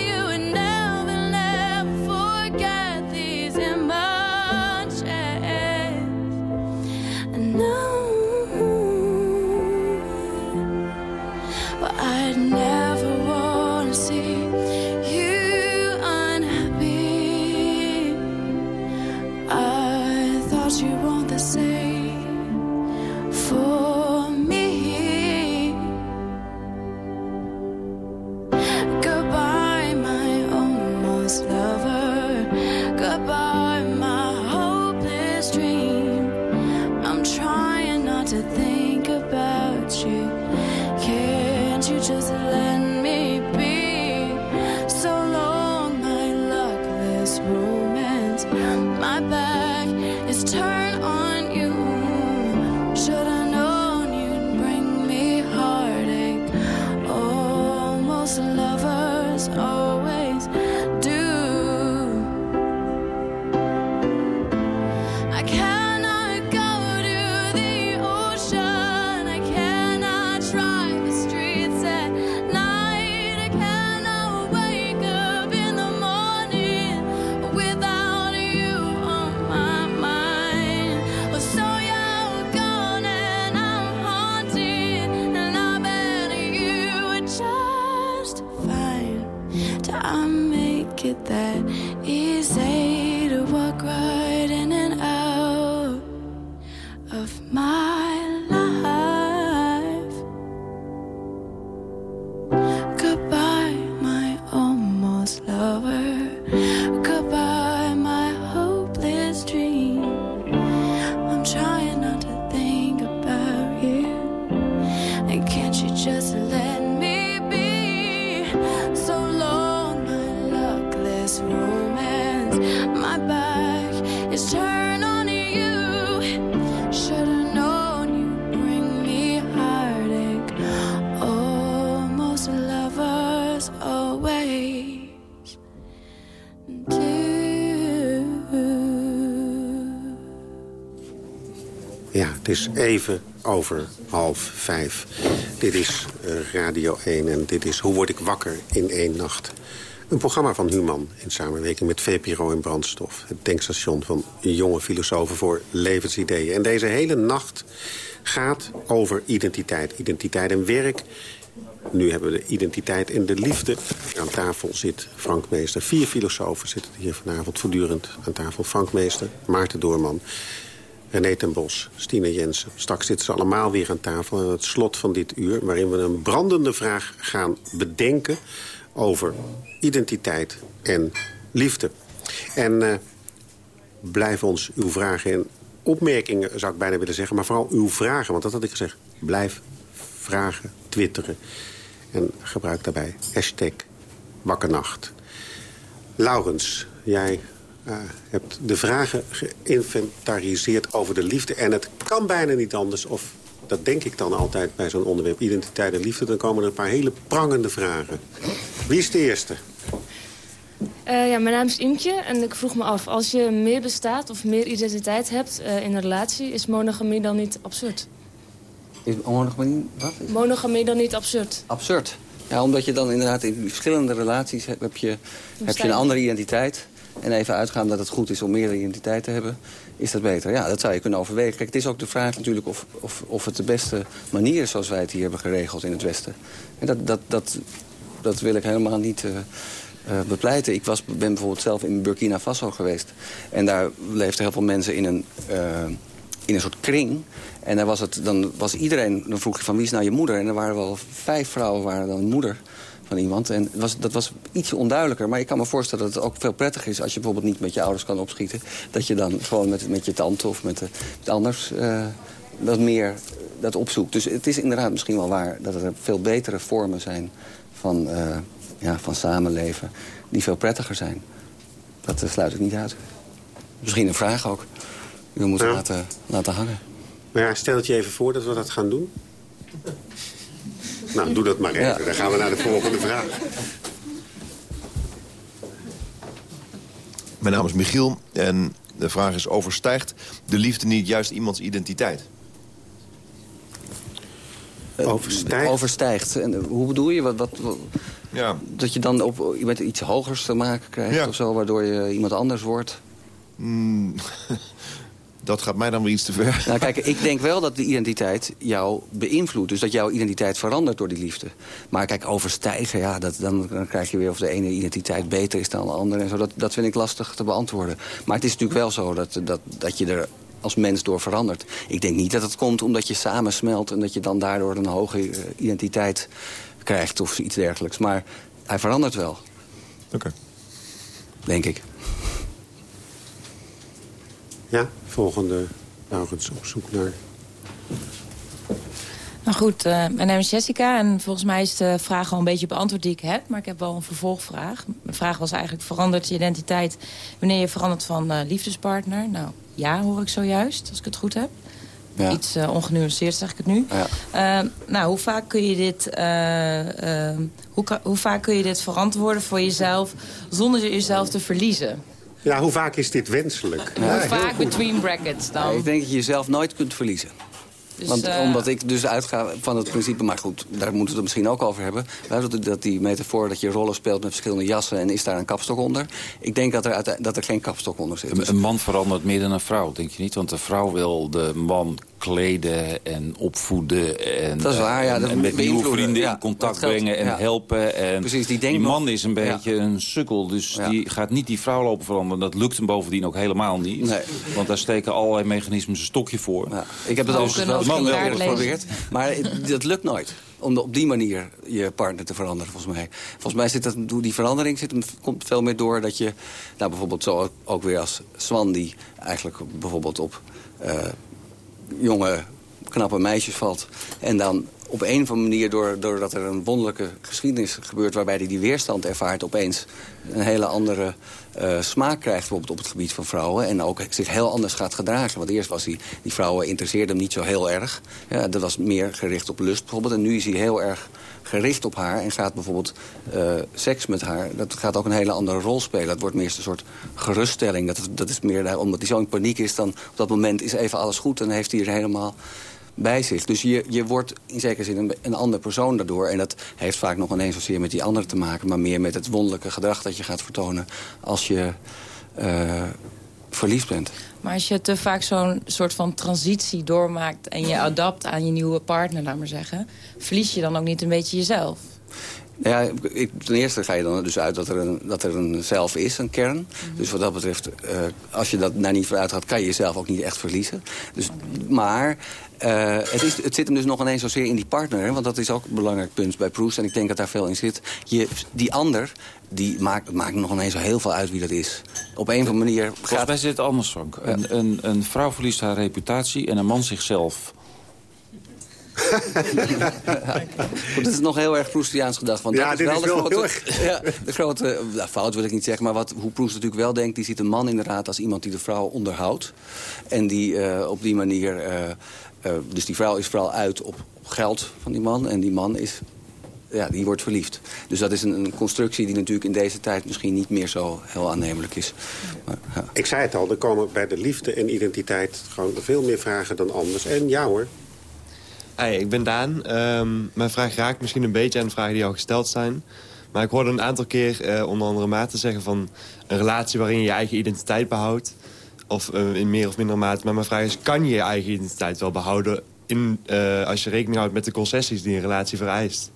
is even over half vijf. Dit is eh, Radio 1 en dit is Hoe word ik wakker in één nacht. Een programma van Human in samenwerking met VPRO en Brandstof. Het tankstation van jonge filosofen voor levensideeën. En deze hele nacht gaat over identiteit. Identiteit en werk. Nu hebben we de identiteit en de liefde. Aan tafel zit Frank Meester. Vier filosofen zitten hier vanavond voortdurend aan tafel. Frank Meester, Maarten Doorman, René ten Bos, Stine Jensen. Straks zitten ze allemaal weer aan tafel aan het slot van dit uur... waarin we een brandende vraag gaan bedenken over identiteit en liefde. En uh, blijf ons uw vragen en opmerkingen, zou ik bijna willen zeggen... maar vooral uw vragen, want dat had ik gezegd. Blijf vragen, twitteren. En gebruik daarbij hashtag wakkernacht. Laurens, jij uh, hebt de vragen geïnventariseerd over de liefde. En het kan bijna niet anders, of dat denk ik dan altijd bij zo'n onderwerp... identiteit en liefde, dan komen er een paar hele prangende vragen. Wie is de eerste? Uh, ja, mijn naam is Imke en ik vroeg me af... als je meer bestaat of meer identiteit hebt uh, in een relatie... is monogamie dan niet absurd? Is monogamie wat? Monogamie dan niet absurd? Absurd. Ja, omdat je dan inderdaad in verschillende relaties heb, heb, je, heb je een andere identiteit. En even uitgaan dat het goed is om meerdere identiteit te hebben, is dat beter. Ja, dat zou je kunnen overwegen. Kijk, het is ook de vraag natuurlijk of, of, of het de beste manier is zoals wij het hier hebben geregeld in het Westen. En dat, dat, dat, dat wil ik helemaal niet uh, uh, bepleiten. Ik was, ben bijvoorbeeld zelf in Burkina Faso geweest. En daar leefden heel veel mensen in een, uh, in een soort kring. En daar was het, dan was iedereen, dan vroeg je van wie is nou je moeder? En er waren wel vijf vrouwen waren dan moeder van iemand. En was, dat was ietsje onduidelijker. Maar ik kan me voorstellen dat het ook veel prettiger is... als je bijvoorbeeld niet met je ouders kan opschieten. Dat je dan gewoon met, met je tante of met, met anders uh, wat meer dat opzoekt. Dus het is inderdaad misschien wel waar dat er veel betere vormen zijn van, uh, ja, van samenleven... die veel prettiger zijn. Dat sluit ik niet uit. Misschien een vraag ook. U moet laten, laten hangen. Maar ja, stel het je even voor dat we dat gaan doen. Nou, doe dat maar even. Dan gaan we naar de volgende vraag. Mijn naam is Michiel en de vraag is... overstijgt de liefde niet juist iemands identiteit? Overstijgt? Overstijgt. En eh, hoe bedoel je? Wat, wat, wat- Ja. Dat je dan op, met iets hogers te maken krijgt Ja. of zo... waardoor je iemand anders wordt? Mm, <laughs> dat gaat mij dan weer iets te ver. Nou kijk, ik denk wel dat de identiteit jou beïnvloedt. Dus dat jouw identiteit verandert door die liefde. Maar kijk, overstijgen, ja, dat, dan, dan krijg je weer of de ene identiteit beter is dan de andere. En zo. Dat, dat vind ik lastig te beantwoorden. Maar het is natuurlijk wel zo dat, dat, dat je er als mens door verandert. Ik denk niet dat het komt omdat je samensmelt... en dat je dan daardoor een hoge eh, identiteit krijgt of iets dergelijks. Maar hij verandert wel. Oké. Denk ik. Ja, volgende. Nou, eens op zoek naar... Nou goed, eh, mijn naam is Jessica en volgens mij is de vraag al een beetje beantwoord die ik heb. Maar ik heb wel een vervolgvraag. Mijn vraag was eigenlijk, verandert je identiteit wanneer je verandert van eh, liefdespartner? Nou, ja, hoor ik zojuist, als ik het goed heb. Ja. Iets eh, ongenuanceerd zeg ik het nu. Ja. Nou, hoe vaak kun je dit, hoe, hoe vaak kun je dit verantwoorden voor jezelf zonder jezelf te verliezen? Ja, hoe vaak is dit wenselijk? hoe vaak between brackets Ja, dan? ik denk dat je jezelf nooit kunt verliezen. Dus, Want eh, omdat ik dus uitga van het principe, maar goed, daar moeten we het misschien ook over hebben. Dat, die metafoor dat je rollen speelt met verschillende jassen en is daar een kapstok onder. Ik denk dat er, dat er geen kapstok onder zit. Een, een man verandert meer dan een vrouw, denk je niet? Want de vrouw wil de man kleden en opvoeden. En, Dat is waar, ja, En, dat en met nieuwe vrienden ja, in contact dat geldt, brengen en ja. helpen. En Precies, die denkt man nog- is een beetje een sukkel, dus die gaat niet die vrouw lopen veranderen. Dat lukt hem bovendien ook helemaal niet. Nee. Want daar steken allerlei mechanismen zijn stokje voor. Ja, ik heb het Dus wil- eens geprobeerd. Maar dat lukt nooit. Om op die manier je partner te veranderen, volgens mij. Volgens mij zit dat, die verandering zit, komt veel meer door dat je... Nou, bijvoorbeeld zo ook, ook weer als Swan, die eigenlijk bijvoorbeeld op eh, jonge, knappe meisjes valt. En dan op een of andere manier, door, doordat er een wonderlijke geschiedenis gebeurt... waarbij hij die weerstand ervaart, opeens een hele andere eh, smaak krijgt... bijvoorbeeld op het gebied van vrouwen. En ook zich heel anders gaat gedragen. Want eerst was hij, die vrouwen interesseerden hem niet zo heel erg. Ja, dat was meer gericht op lust bijvoorbeeld. En nu is hij heel erg gericht op haar en gaat bijvoorbeeld eh, seks met haar. Dat gaat ook een hele andere rol spelen. Dat wordt meer een soort geruststelling. Dat, dat is meer, omdat hij zo in paniek is, dan op dat moment is even alles goed... en heeft hij er helemaal bij zich. Dus je, je wordt in zekere zin een, een ander persoon daardoor. En dat heeft vaak nog ineens zozeer met die andere te maken... maar meer met het wonderlijke gedrag dat je gaat vertonen... als je eh, verliefd bent. Maar als je te vaak zo'n soort van transitie doormaakt... en je adapt aan je nieuwe partner, laat maar zeggen... verlies je dan ook niet een beetje jezelf? Ja, ik, ten eerste ga je dan dus uit dat er een, dat er een zelf is, een kern. Dus wat dat betreft, eh, als je dat daar niet vooruit gaat... kan je jezelf ook niet echt verliezen. Dus, maar eh, het, is, het zit hem dus nog ineens zozeer in die partner. Want dat is ook een belangrijk punt bij Proust. En ik denk dat daar veel in zit. Je, die ander, die maakt, het maakt nog ineens zo heel veel uit wie dat is. Op een of andere manier Volgens gaat... mij zit het anders, Frank. Een, een, een vrouw verliest haar reputatie en een man zichzelf. <laughs> Goed, het is nog heel erg Proustiaans gedacht. Want Ja, dat dit is wel, is de, wel grote, heel erg- <laughs> ja, de grote nou, fout wil ik niet zeggen. Maar wat, hoe Proust natuurlijk wel denkt... die ziet een man inderdaad als iemand die de vrouw onderhoudt. En die eh, op die manier... eh, dus die vrouw is vooral uit op, op geld van die man. En die man is... Ja, die wordt verliefd. Dus dat is een, een constructie die natuurlijk in deze tijd misschien niet meer zo heel aannemelijk is. Maar, ja. Ik zei het al, er komen bij de liefde en identiteit gewoon veel meer vragen dan anders. En ja hoor, Hey, ik ben Daan. Ehm, mijn vraag raakt misschien een beetje aan de vragen die al gesteld zijn. Maar ik hoorde een aantal keer eh, onder andere Maarten zeggen van... een relatie waarin je je eigen identiteit behoudt. Of eh, in meer of mindere mate. Maar mijn vraag is, kan je je eigen identiteit wel behouden... Eh, als je rekening houdt met de concessies die een relatie vereist?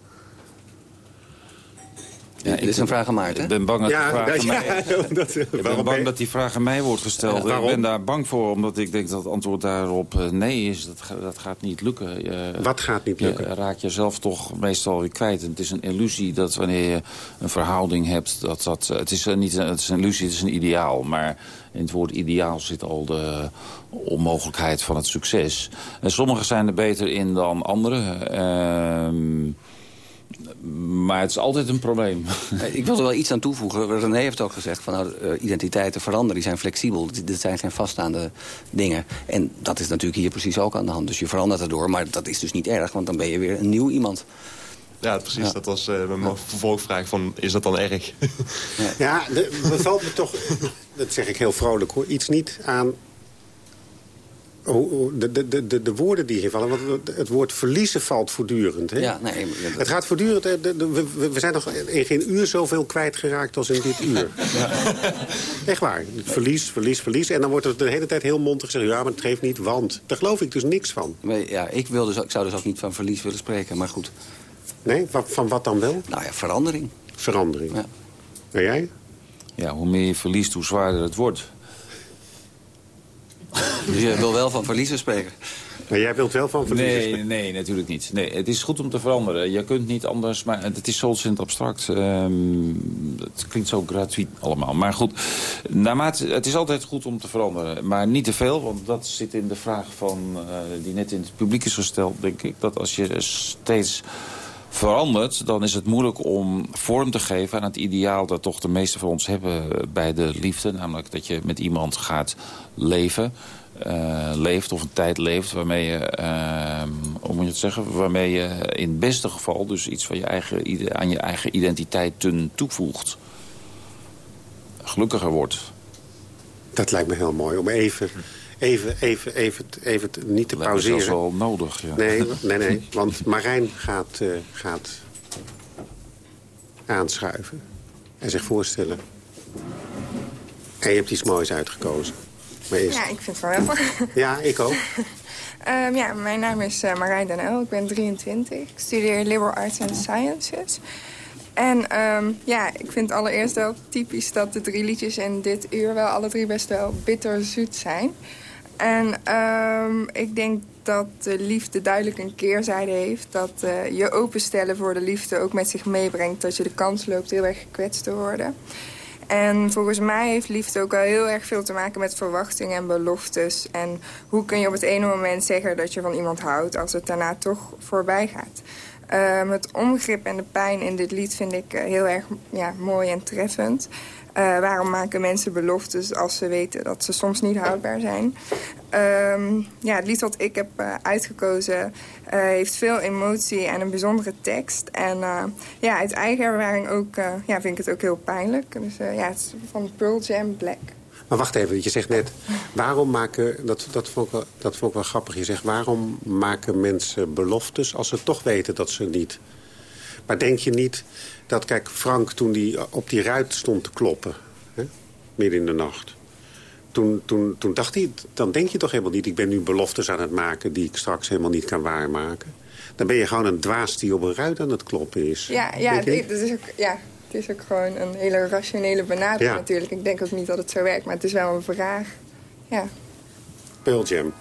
Ja, dit is een vraag aan Maarten. Ik ben bang dat Ja, die vraag mij... <laughs> dat- Ik ben waarom ben bang dat die vraag aan mij wordt gesteld. Ik ben daar bang voor, omdat ik denk dat het antwoord daarop eh, nee is. Dat, dat gaat niet lukken. Je, Wat gaat niet lukken? Je raakt jezelf toch meestal weer kwijt. En het is een illusie dat wanneer je een verhouding hebt... Dat dat, het, is eh, niet een, het is een illusie, het is een ideaal. Maar in het woord ideaal zit al de onmogelijkheid van het succes. En sommigen zijn er beter in dan anderen. Ehm maar het is altijd een probleem. <laughs> Ik wil er wel iets aan toevoegen. René heeft ook gezegd van nou, uh, identiteiten veranderen, die zijn flexibel. Dit zijn geen vaststaande dingen. En dat is natuurlijk hier precies ook aan de hand. Dus je verandert erdoor, maar dat is dus niet erg, want dan ben je weer een nieuw iemand. Ja, precies. Dat was uh, mijn vervolgvraag van, is dat dan erg? ja, ja bevalt me toch, dat zeg ik heel vrolijk hoor, iets niet aan de, de, de, de woorden die hier vallen. Want het woord verliezen valt voortdurend. Hè? Ja, nee, Het gaat voortdurend. We, we zijn nog in geen uur zoveel kwijtgeraakt als in dit uur. <laughs> Ja. Echt waar. Verlies, verlies, verlies. En dan wordt er de hele tijd heel mondig gezegd... ja, maar het geeft niet, want. Daar geloof ik dus niks van. Nee, ja, ik, wil dus, ik zou dus ook niet van verlies willen spreken, maar goed. Nee? Van, van wat dan wel? Nou ja, verandering. Verandering. Ja. En jij? Ja, hoe meer je verliest, hoe zwaarder het wordt. Dus je wil wel van verliezen spreken? Maar jij wilt wel van verliezen nee, Nee, natuurlijk niet. Nee, het is goed om te veranderen. Je kunt niet anders, maar het is zo ontzettend abstract. Um, het klinkt zo gratuit allemaal. Maar goed, naarmate, het is altijd goed om te veranderen. Maar niet te veel, want dat zit in de vraag van, uh, die net in het publiek is gesteld. Denk ik dat als je steeds verandert, dan is het moeilijk om vorm te geven aan het ideaal dat toch de meeste van ons hebben bij de liefde. Namelijk dat je met iemand gaat leven. Uh, leeft of een tijd leeft waarmee je, uh, hoe moet je het zeggen, waarmee je in het beste geval dus iets van je eigen, aan je eigen identiteit ten toevoegt. Gelukkiger wordt. Dat lijkt me heel mooi om even even, even, even, even niet te pauzeren. Dat is wel nodig, ja. Nee, <laughs> nee, nee want Marijn gaat, uh, gaat aanschuiven en zich voorstellen. En je hebt iets moois uitgekozen. Maar eerst... Ja, ik vind het wel wel. <laughs> Ja, ik ook. um, ja, mijn naam is uh, Marijn Den El. Ik ben 23. Ik studeer Liberal Arts and Sciences. En um, ja, ik vind allereerst wel typisch dat de drie liedjes in dit uur... wel alle drie best wel bitterzoet zijn. En um, ik denk dat de liefde duidelijk een keerzijde heeft. Dat uh, je openstellen voor de liefde ook met zich meebrengt... dat je de kans loopt heel erg gekwetst te worden. En volgens mij heeft liefde ook wel heel erg veel te maken met verwachtingen en beloftes. En hoe kun je op het ene moment zeggen dat je van iemand houdt... als het daarna toch voorbij gaat. Um, het onbegrip en de pijn in dit lied vind ik uh, heel erg ja, mooi en treffend. Uh, waarom maken mensen beloftes als ze weten dat ze soms niet houdbaar zijn? Um, ja, het lied wat ik heb uh, uitgekozen heeft veel emotie en een bijzondere tekst. En ja, uit eigen ervaring ook, ja, vind ik het ook heel pijnlijk. Dus ja, het is van Pearl Jam Black. Maar wacht even, je zegt net, waarom maken, dat, dat, vond ik dat vond ik wel grappig. Je zegt, waarom maken mensen beloftes als ze toch weten dat ze niet... Maar denk je niet dat, kijk, Frank toen die op die ruit stond te kloppen, hè, midden in de nacht... Toen, toen, toen dacht hij, dan denk je toch helemaal niet... ik ben nu beloftes aan het maken die ik straks helemaal niet kan waarmaken. Dan ben je gewoon een dwaas die op een ruit aan het kloppen is. Ja, ja, dat is ook, ja het is ook gewoon een hele rationele benadering natuurlijk. Ik denk ook niet dat het zo werkt, maar het is wel een vraag. Ja. Pearl Jam.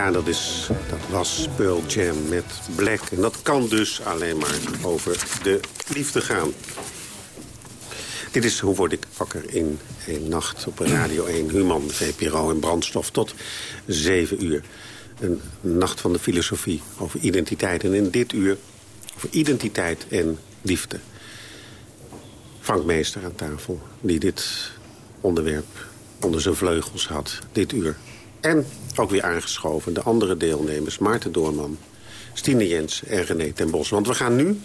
Ja, dat, is, dat was Pearl Jam met Black. En dat kan dus alleen maar over de liefde gaan. Dit is Hoe word ik wakker in een nacht op Radio 1. Human, VPRO en brandstof tot 7 uur. Een nacht van de filosofie over identiteit. En in dit uur over identiteit en liefde. Frank Meester aan tafel, die dit onderwerp onder zijn vleugels had. Dit uur. En ook weer aangeschoven de andere deelnemers. Maarten Doorman, Stine Jens en René ten Bos. Want we gaan nu,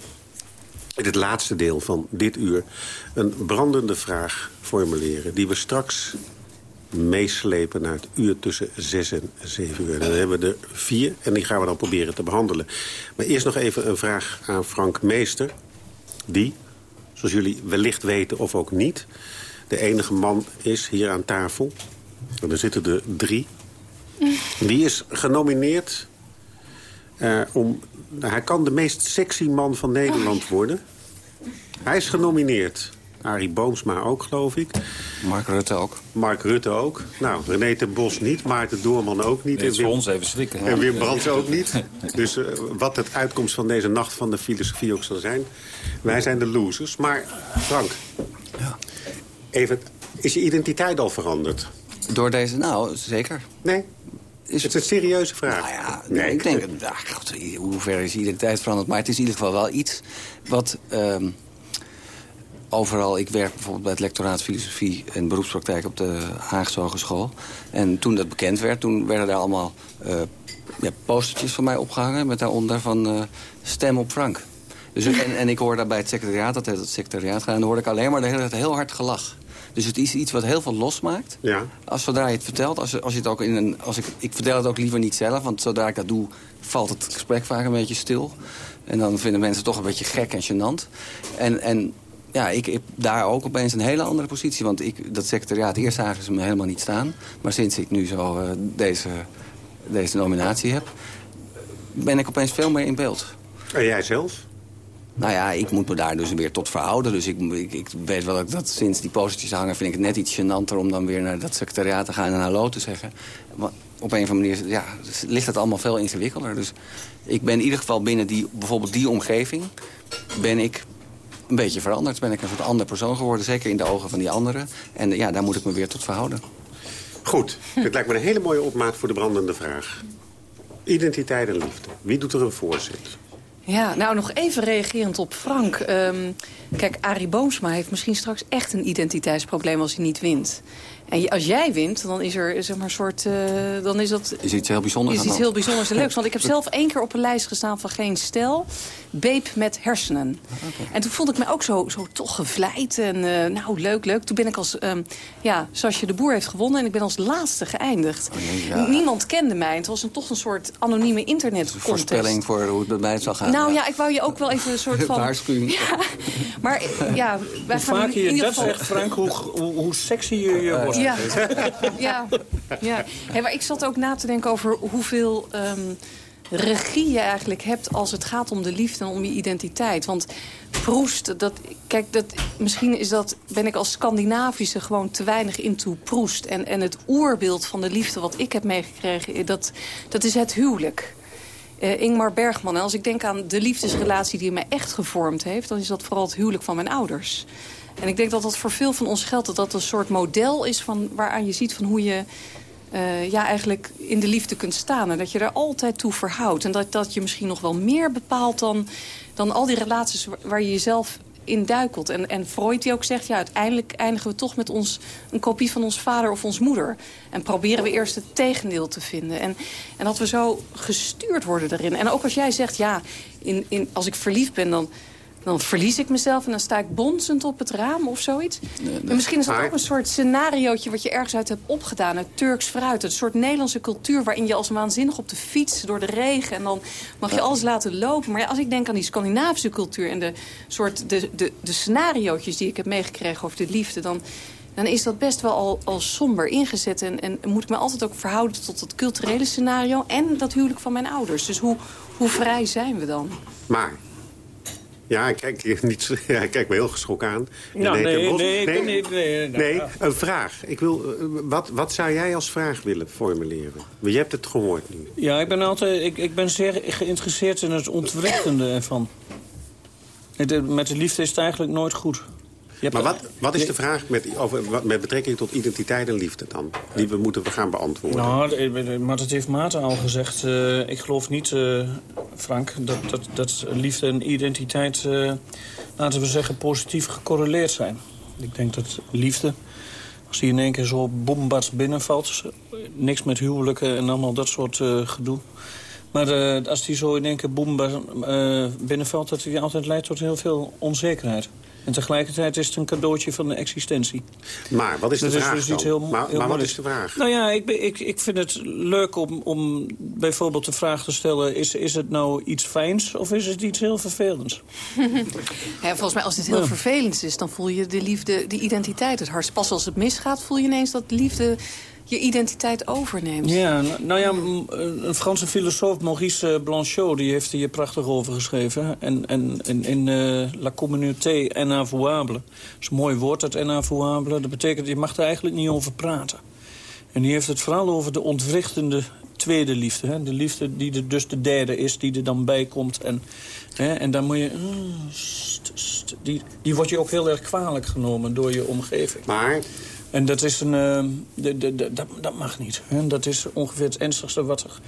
in het laatste deel van dit uur... een brandende vraag formuleren... die we straks meeslepen naar het uur tussen 6 en 7 uur. Dan hebben we er vier en die gaan we dan proberen te behandelen. Maar eerst nog even een vraag aan Frank Meester. Die, zoals jullie wellicht weten of ook niet... de enige man is hier aan tafel. En er zitten er drie die is genomineerd uh, om... Hij kan de meest sexy man van Nederland oh, worden. Hij is genomineerd. Arie Boomsma ook, geloof ik. Mark Rutte ook. Mark Rutte ook. Nou, René ten Bos niet, Maarten Doorman ook niet. Nee, het is voor ons even schrikken. En Wim Brands ook niet. Dus uh, wat het uitkomst van deze nacht van de filosofie ook zal zijn... wij zijn de losers. Maar Frank, ja. even, is je identiteit al veranderd? Door deze, nou, zeker. Nee? Is het een serieuze vraag? Nou ja, nee, ik denk, God, hoe ver is identiteit veranderd? Maar het is in ieder geval wel iets wat... Um, overal, ik werk bijvoorbeeld bij het lectoraat filosofie en beroepspraktijk op de Haagse Hogeschool. En toen dat bekend werd, toen werden daar allemaal uh, ja, postertjes van mij opgehangen... met daaronder van uh, stem op Frank. Dus, en, en ik hoor daar bij het secretariaat, dat heeft het secretariaat gedaan... en dan hoorde ik alleen maar de hele tijd heel hard gelach. Dus het is iets wat heel veel losmaakt. Ja. Als zodra je het vertelt, als, als je het ook in een, als ik, ik vertel het ook liever niet zelf, want zodra ik dat doe, valt het gesprek vaak een beetje stil. En dan vinden mensen het toch een beetje gek en gênant. En, en ja, ik heb daar ook opeens een hele andere positie. Want ik, dat secretariaat, eerst zagen ze me helemaal niet staan. Maar sinds ik nu zo uh, deze, deze nominatie heb, ben ik opeens veel meer in beeld. En jij zelf? Nou ja, ik moet me daar dus weer tot verhouden. Dus ik, ik, ik weet wel dat, dat sinds die postertjes hangen... vind ik het net iets gênanter om dan weer naar dat secretariaat te gaan... en hallo te zeggen. Maar op een of andere manier ja, ligt het allemaal veel ingewikkelder. Dus ik ben in ieder geval binnen die, bijvoorbeeld die omgeving... ben ik een beetje veranderd. Ben ik een soort ander persoon geworden. Zeker in de ogen van die anderen. En ja, daar moet ik me weer tot verhouden. Goed, dit lijkt me een hele mooie opmaat voor de brandende vraag. Identiteit en liefde. Wie doet er een voorzet? Ja, nou nog even reagerend op Frank. Um, kijk, Arie Boomsma heeft misschien straks echt een identiteitsprobleem als hij niet wint. En als jij wint, dan is er zeg maar, een soort... Uh, dan is dat is iets heel bijzonders. Is iets heel bijzonders en <laughs> leuks. Want ik heb zelf één keer op een lijst gestaan van geen stel. Beep met hersenen. Okay. En toen vond ik me ook zo, zo toch gevleid. En uh, nou, leuk, leuk. Toen ben ik als... Um, ja, Sasje de Boer heeft gewonnen. En ik ben als laatste geëindigd. Oh, ja. Niemand kende mij. Het was een, toch een soort anonieme internet Een voorspelling voor hoe het bij mij zou gaan. Nou ja, ja ik wou je ook wel even een soort <laughs> van... Waarschuwing. Ja, maar ja, wij hoe gaan vaak je dat zegt, Frank, hoe, hoe, hoe sexy je je wordt. Ja. <laughs> ja. ja. Hey, maar ik zat ook na te denken over hoeveel ehm, regie je eigenlijk hebt... als het gaat om de liefde en om je identiteit. Want Proest, dat, kijk, dat, misschien is dat, ben ik als Scandinavische gewoon te weinig into Proest. En, en het oerbeeld van de liefde wat ik heb meegekregen, dat, dat is het huwelijk. Uh, Ingmar Bergman, en als ik denk aan de liefdesrelatie die mij echt gevormd heeft... dan is dat vooral het huwelijk van mijn ouders. En ik denk dat dat voor veel van ons geldt... dat dat een soort model is van, waaraan je ziet van hoe je uh, ja, eigenlijk in de liefde kunt staan. En dat je er altijd toe verhoudt. En dat dat je misschien nog wel meer bepaalt dan, dan al die relaties waar je jezelf in duikelt. En, en Freud die ook zegt, ja, uiteindelijk eindigen we toch met ons, een kopie van ons vader of ons moeder. En proberen we eerst het tegendeel te vinden. En, en dat we zo gestuurd worden erin. En ook als jij zegt, ja, in, in, als ik verliefd ben, dan dan verlies ik mezelf en dan sta ik bonzend op het raam of zoiets. En misschien is dat ook een soort scenariootje wat je ergens uit hebt opgedaan. Het Turks fruit, een soort Nederlandse cultuur... waarin je als waanzinnig op de fiets door de regen... en dan mag je alles laten lopen. Maar ja, als ik denk aan die Scandinavische cultuur... en de, soort, de, de, de scenariootjes die ik heb meegekregen over de liefde... dan, dan is dat best wel al, al somber ingezet. En, en moet ik me altijd ook verhouden tot het culturele scenario... en dat huwelijk van mijn ouders. Dus hoe, hoe vrij zijn we dan? Maar ja, ik kijk, niet, <laughs> ja, ik kijk me heel geschrokken aan. Nou, nee, nee, nee, nee, nee, nee, nee, een vraag. Ik wil, eh, wat, wat zou jij als vraag willen formuleren? Je hebt het gehoord nu. Ja, ik ben, altijd, ik, ik ben zeer geïnteresseerd in het ontwrichtende ervan. Met de liefde is het eigenlijk nooit goed. Maar wat, wat is de vraag met, over, met betrekking tot identiteit en liefde dan? Die we moeten gaan beantwoorden. Nou, maar dat heeft Maarten al gezegd. Uh, ik geloof niet, uh, Frank, dat, dat, dat liefde en identiteit... Uh, laten we zeggen, positief gecorreleerd zijn. Ik denk dat liefde, als die in één keer zo bombard binnenvalt... niks met huwelijken en allemaal dat soort gedoe... Maar als die zo in één keer bombard binnenvalt... dat die altijd leidt tot heel veel onzekerheid. En tegelijkertijd is het een cadeautje van de existentie. Maar wat is de vraag is dus heel, maar, maar wat is de vraag? Nou ja, ik, ik, ik vind het leuk om, om bijvoorbeeld de vraag te stellen... Is, is het nou iets fijns of is het iets heel vervelends? <laughs> ja, volgens mij als het heel vervelend is... dan voel je de liefde, die identiteit het hardst. Pas als het misgaat voel je ineens dat liefde je identiteit overneemt. Ja, nou ja, een Franse filosoof, Maurice eh, Blanchot... die heeft hier prachtig over geschreven. En, en, in, in uh, La Communauté Inavouable. Dat is een mooi woord, dat Inavouable. Dat betekent, je mag er eigenlijk niet over praten. En die heeft het vooral over de ontwrichtende tweede liefde. Hè? De liefde die er dus de derde is, die er dan bij komt. En, hè? en dan moet je... Uh, die, die wordt je ook heel erg kwalijk genomen door je omgeving. Maar en dat, is een, uh, de, de, de, dat, dat mag niet. Hè? Dat is ongeveer het ernstigste wat er...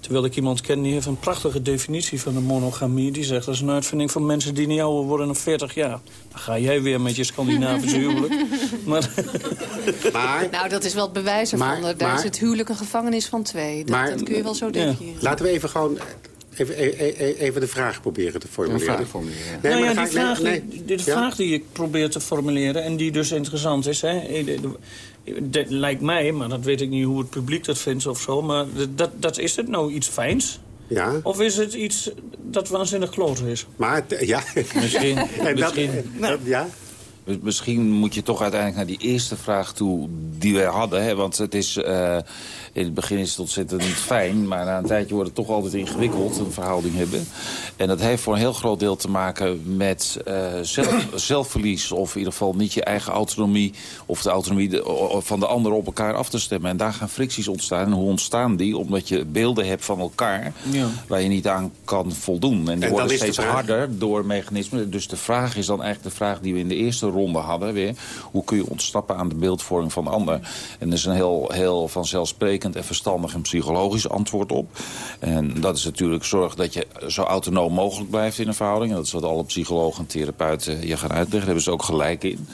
Terwijl ik iemand ken, die heeft een prachtige definitie van de monogamie. Die zegt, dat is een uitvinding van mensen die niet ouder worden dan 40 jaar. Dan ga jij weer met je Scandinavische <laughs> huwelijk. maar, maar, nou, dat is wel het bewijs ervan. Maar, Daar is het huwelijk een gevangenis van twee. Dat, maar, dat kun je wel zo definiëren. Ja. Laten we even gewoon Even, even, even, de vraag proberen te formuleren. Vraag formuleren. Nee, nou ja, die vraag, nee, de, vraag die ik probeer te formuleren... en die dus interessant is... Hè, dat lijkt mij, maar dat weet ik niet hoe het publiek dat vindt of zo... maar dat, dat is het nou iets fijns? Ja. Of is het iets dat waanzinnig kloten is? Maar, ja. Misschien. <laughs> en dat, misschien nou, ja. Misschien moet je toch uiteindelijk naar die eerste vraag toe die we hadden. Hè? Want het is... Uh, in het begin is het ontzettend fijn, maar na een tijdje wordt het toch altijd ingewikkeld, een verhouding hebben. En dat heeft voor een heel groot deel te maken met uh, zelf, zelfverlies... of in ieder geval niet je eigen autonomie of de autonomie van de ander op elkaar af te stemmen. En daar gaan fricties ontstaan. En hoe ontstaan die? Omdat je beelden hebt van elkaar ja. waar je niet aan kan voldoen. En die worden steeds harder door mechanismen. Dus de vraag is dan eigenlijk de vraag die we in de eerste ronde hadden weer. Hoe kun je ontsnappen aan de beeldvorming van de ander? En dat is een heel, heel vanzelfsprekend en verstandig en psychologisch antwoord op. En dat is natuurlijk zorg dat je zo autonoom mogelijk blijft in een verhouding. En dat is wat alle psychologen en therapeuten je gaan uitleggen. Daar hebben ze ook gelijk in.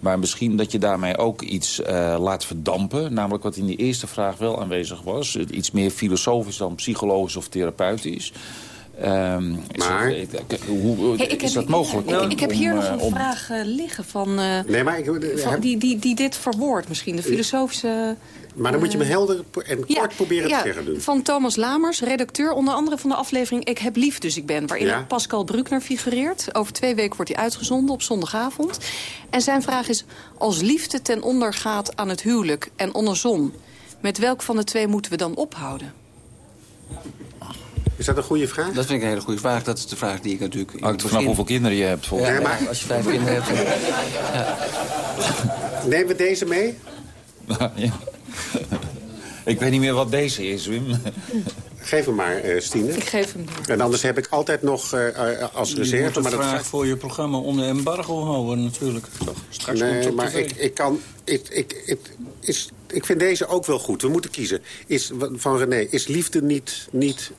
Maar misschien dat je daarmee ook iets uh, laat verdampen. Namelijk wat in die eerste vraag wel aanwezig was. Iets meer filosofisch dan psychologisch of therapeutisch. Ehm, Maar- is dat- ik- hoe, Hey, is heb- dat mogelijk? Ik, ik heb om, hier nog eh, een om- vraag eh, liggen van, eh, Nee, maar ik, van heb- die, die, die dit verwoordt misschien. De filosofische... maar dan moet je me helder en kort proberen ja, te zeggen doen. Van Thomas Lamers, redacteur onder andere van de aflevering Ik heb lief dus ik ben... waarin Ja. Pascal Bruckner figureert. Over twee weken wordt hij uitgezonden op zondagavond. En zijn vraag is, als liefde ten onder gaat aan het huwelijk en andersom... met welk van de twee moeten we dan ophouden? Is dat een goede vraag? Dat vind ik een hele goede vraag. Dat is de vraag die ik natuurlijk... Hangt vanaf begin- hoeveel kinderen je hebt. volgens Ja, maar als je vijf kinderen hebt... Nemen we deze mee? <laughs> Ja. Ik weet niet meer wat deze is, Wim. Geef hem maar, eh Stine. Ik geef hem door. En anders heb ik altijd nog eh, eh, als Je moet reserve... de Maar dat vraag voor je programma onder embargo houden natuurlijk. Straks komt het Nee, op maar ik, ik kan... Ik, ik, ik, is, ik vind deze ook wel goed. We moeten kiezen. Is, van René, is liefde niet, niet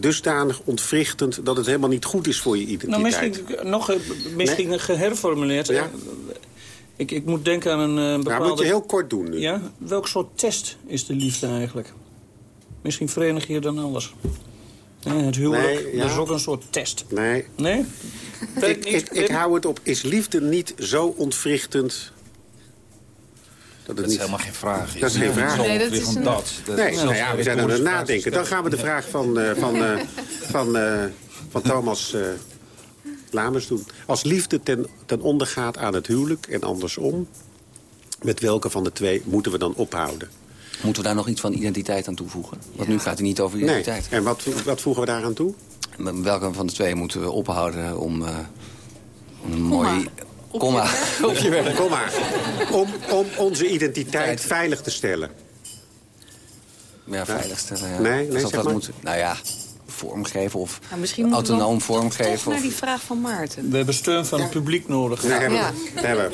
dusdanig ontwrichtend... dat het helemaal niet goed is voor je Nou, identiteit? misschien nog eh, misschien geherformuleerd. Ja. Eh, Ik, ik moet denken aan een eh, bepaalde... Nou, moet je heel kort doen nu. Ja? Welk soort test is de liefde eigenlijk? Misschien verenig je dan alles. Ja, het huwelijk, Nee, ja. dat is ook een soort test. Nee. Nee? Ik, ik, ik hou het op. Is liefde niet zo ontwrichtend... Dat, is niet... helemaal geen vraag. Dat is geen vraag. Nee, dat is een- dat. Dat Nee, nou ja, we zijn aan het nadenken. Dan gaan we de vraag van, eh, van, eh, van, eh, van Thomas eh, Lamers doen. Als liefde ten, ten onder gaat aan het huwelijk en andersom... met welke van de twee moeten we dan ophouden? Moeten we daar nog iets van identiteit aan toevoegen? Want nu gaat het niet over Nee. identiteit. En wat, wat voegen we daaraan toe? Welke van de twee moeten we ophouden om, eh, om een mooi... Op je werk. <laughs> Kom maar. Om, om onze identiteit veilig te stellen. Ja, veilig stellen. Ja. Nee, nee, dat maar. moet, nou ja, vormgeven of Nou, misschien autonoom vormgeven. Toch naar die vraag van Maarten. We hebben steun van het publiek nodig. Nee, hebben, Ja. we- hebben.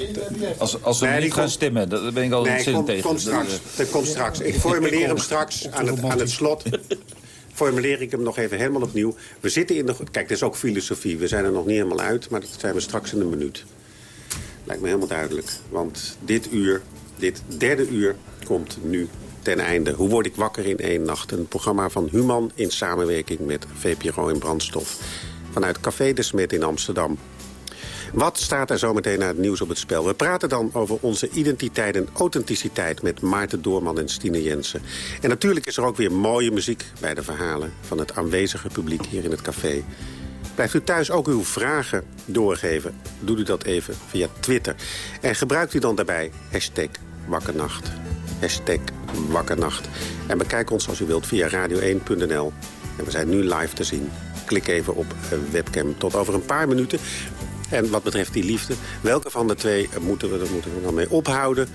Als, als we Nee, niet gaan komt- stemmen, dat- daar ben ik al Nee, kom, tegen. kom straks. Dat, Dat komt straks. Ik <laughs> formuleer hem straks aan het, aan het slot. <laughs> Formuleer ik hem nog even helemaal opnieuw. We zitten in de... Kijk, dat is ook filosofie. We zijn er nog niet helemaal uit, maar dat zijn we straks in een minuut. Lijkt me helemaal duidelijk. Want dit uur, dit derde uur, komt nu ten einde. Hoe word ik wakker in één nacht? Een programma van Human in samenwerking met VPRO en Brandstof. Vanuit Café de Smet in Amsterdam. Wat staat er zometeen naar het nieuws op het spel? We praten dan over onze identiteit en authenticiteit... met Maarten Doorman en Stine Jensen. En natuurlijk is er ook weer mooie muziek bij de verhalen... van het aanwezige publiek hier in het café. Blijft u thuis ook uw vragen doorgeven? Doe u dat even via Twitter. En gebruikt u dan daarbij hashtag wakkernacht. Hashtag wakkernacht. En bekijk ons als u wilt via radio1.nl. En we zijn nu live te zien. Klik even op eh, webcam. Tot over een paar minuten. En wat betreft die liefde, welke van de twee moeten we, moeten we dan mee ophouden...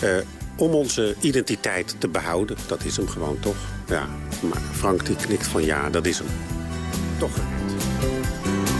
eh, om onze identiteit te behouden? Dat is hem gewoon, toch? Ja, maar Frank die knikt van ja, dat is hem. Toch. Thank you.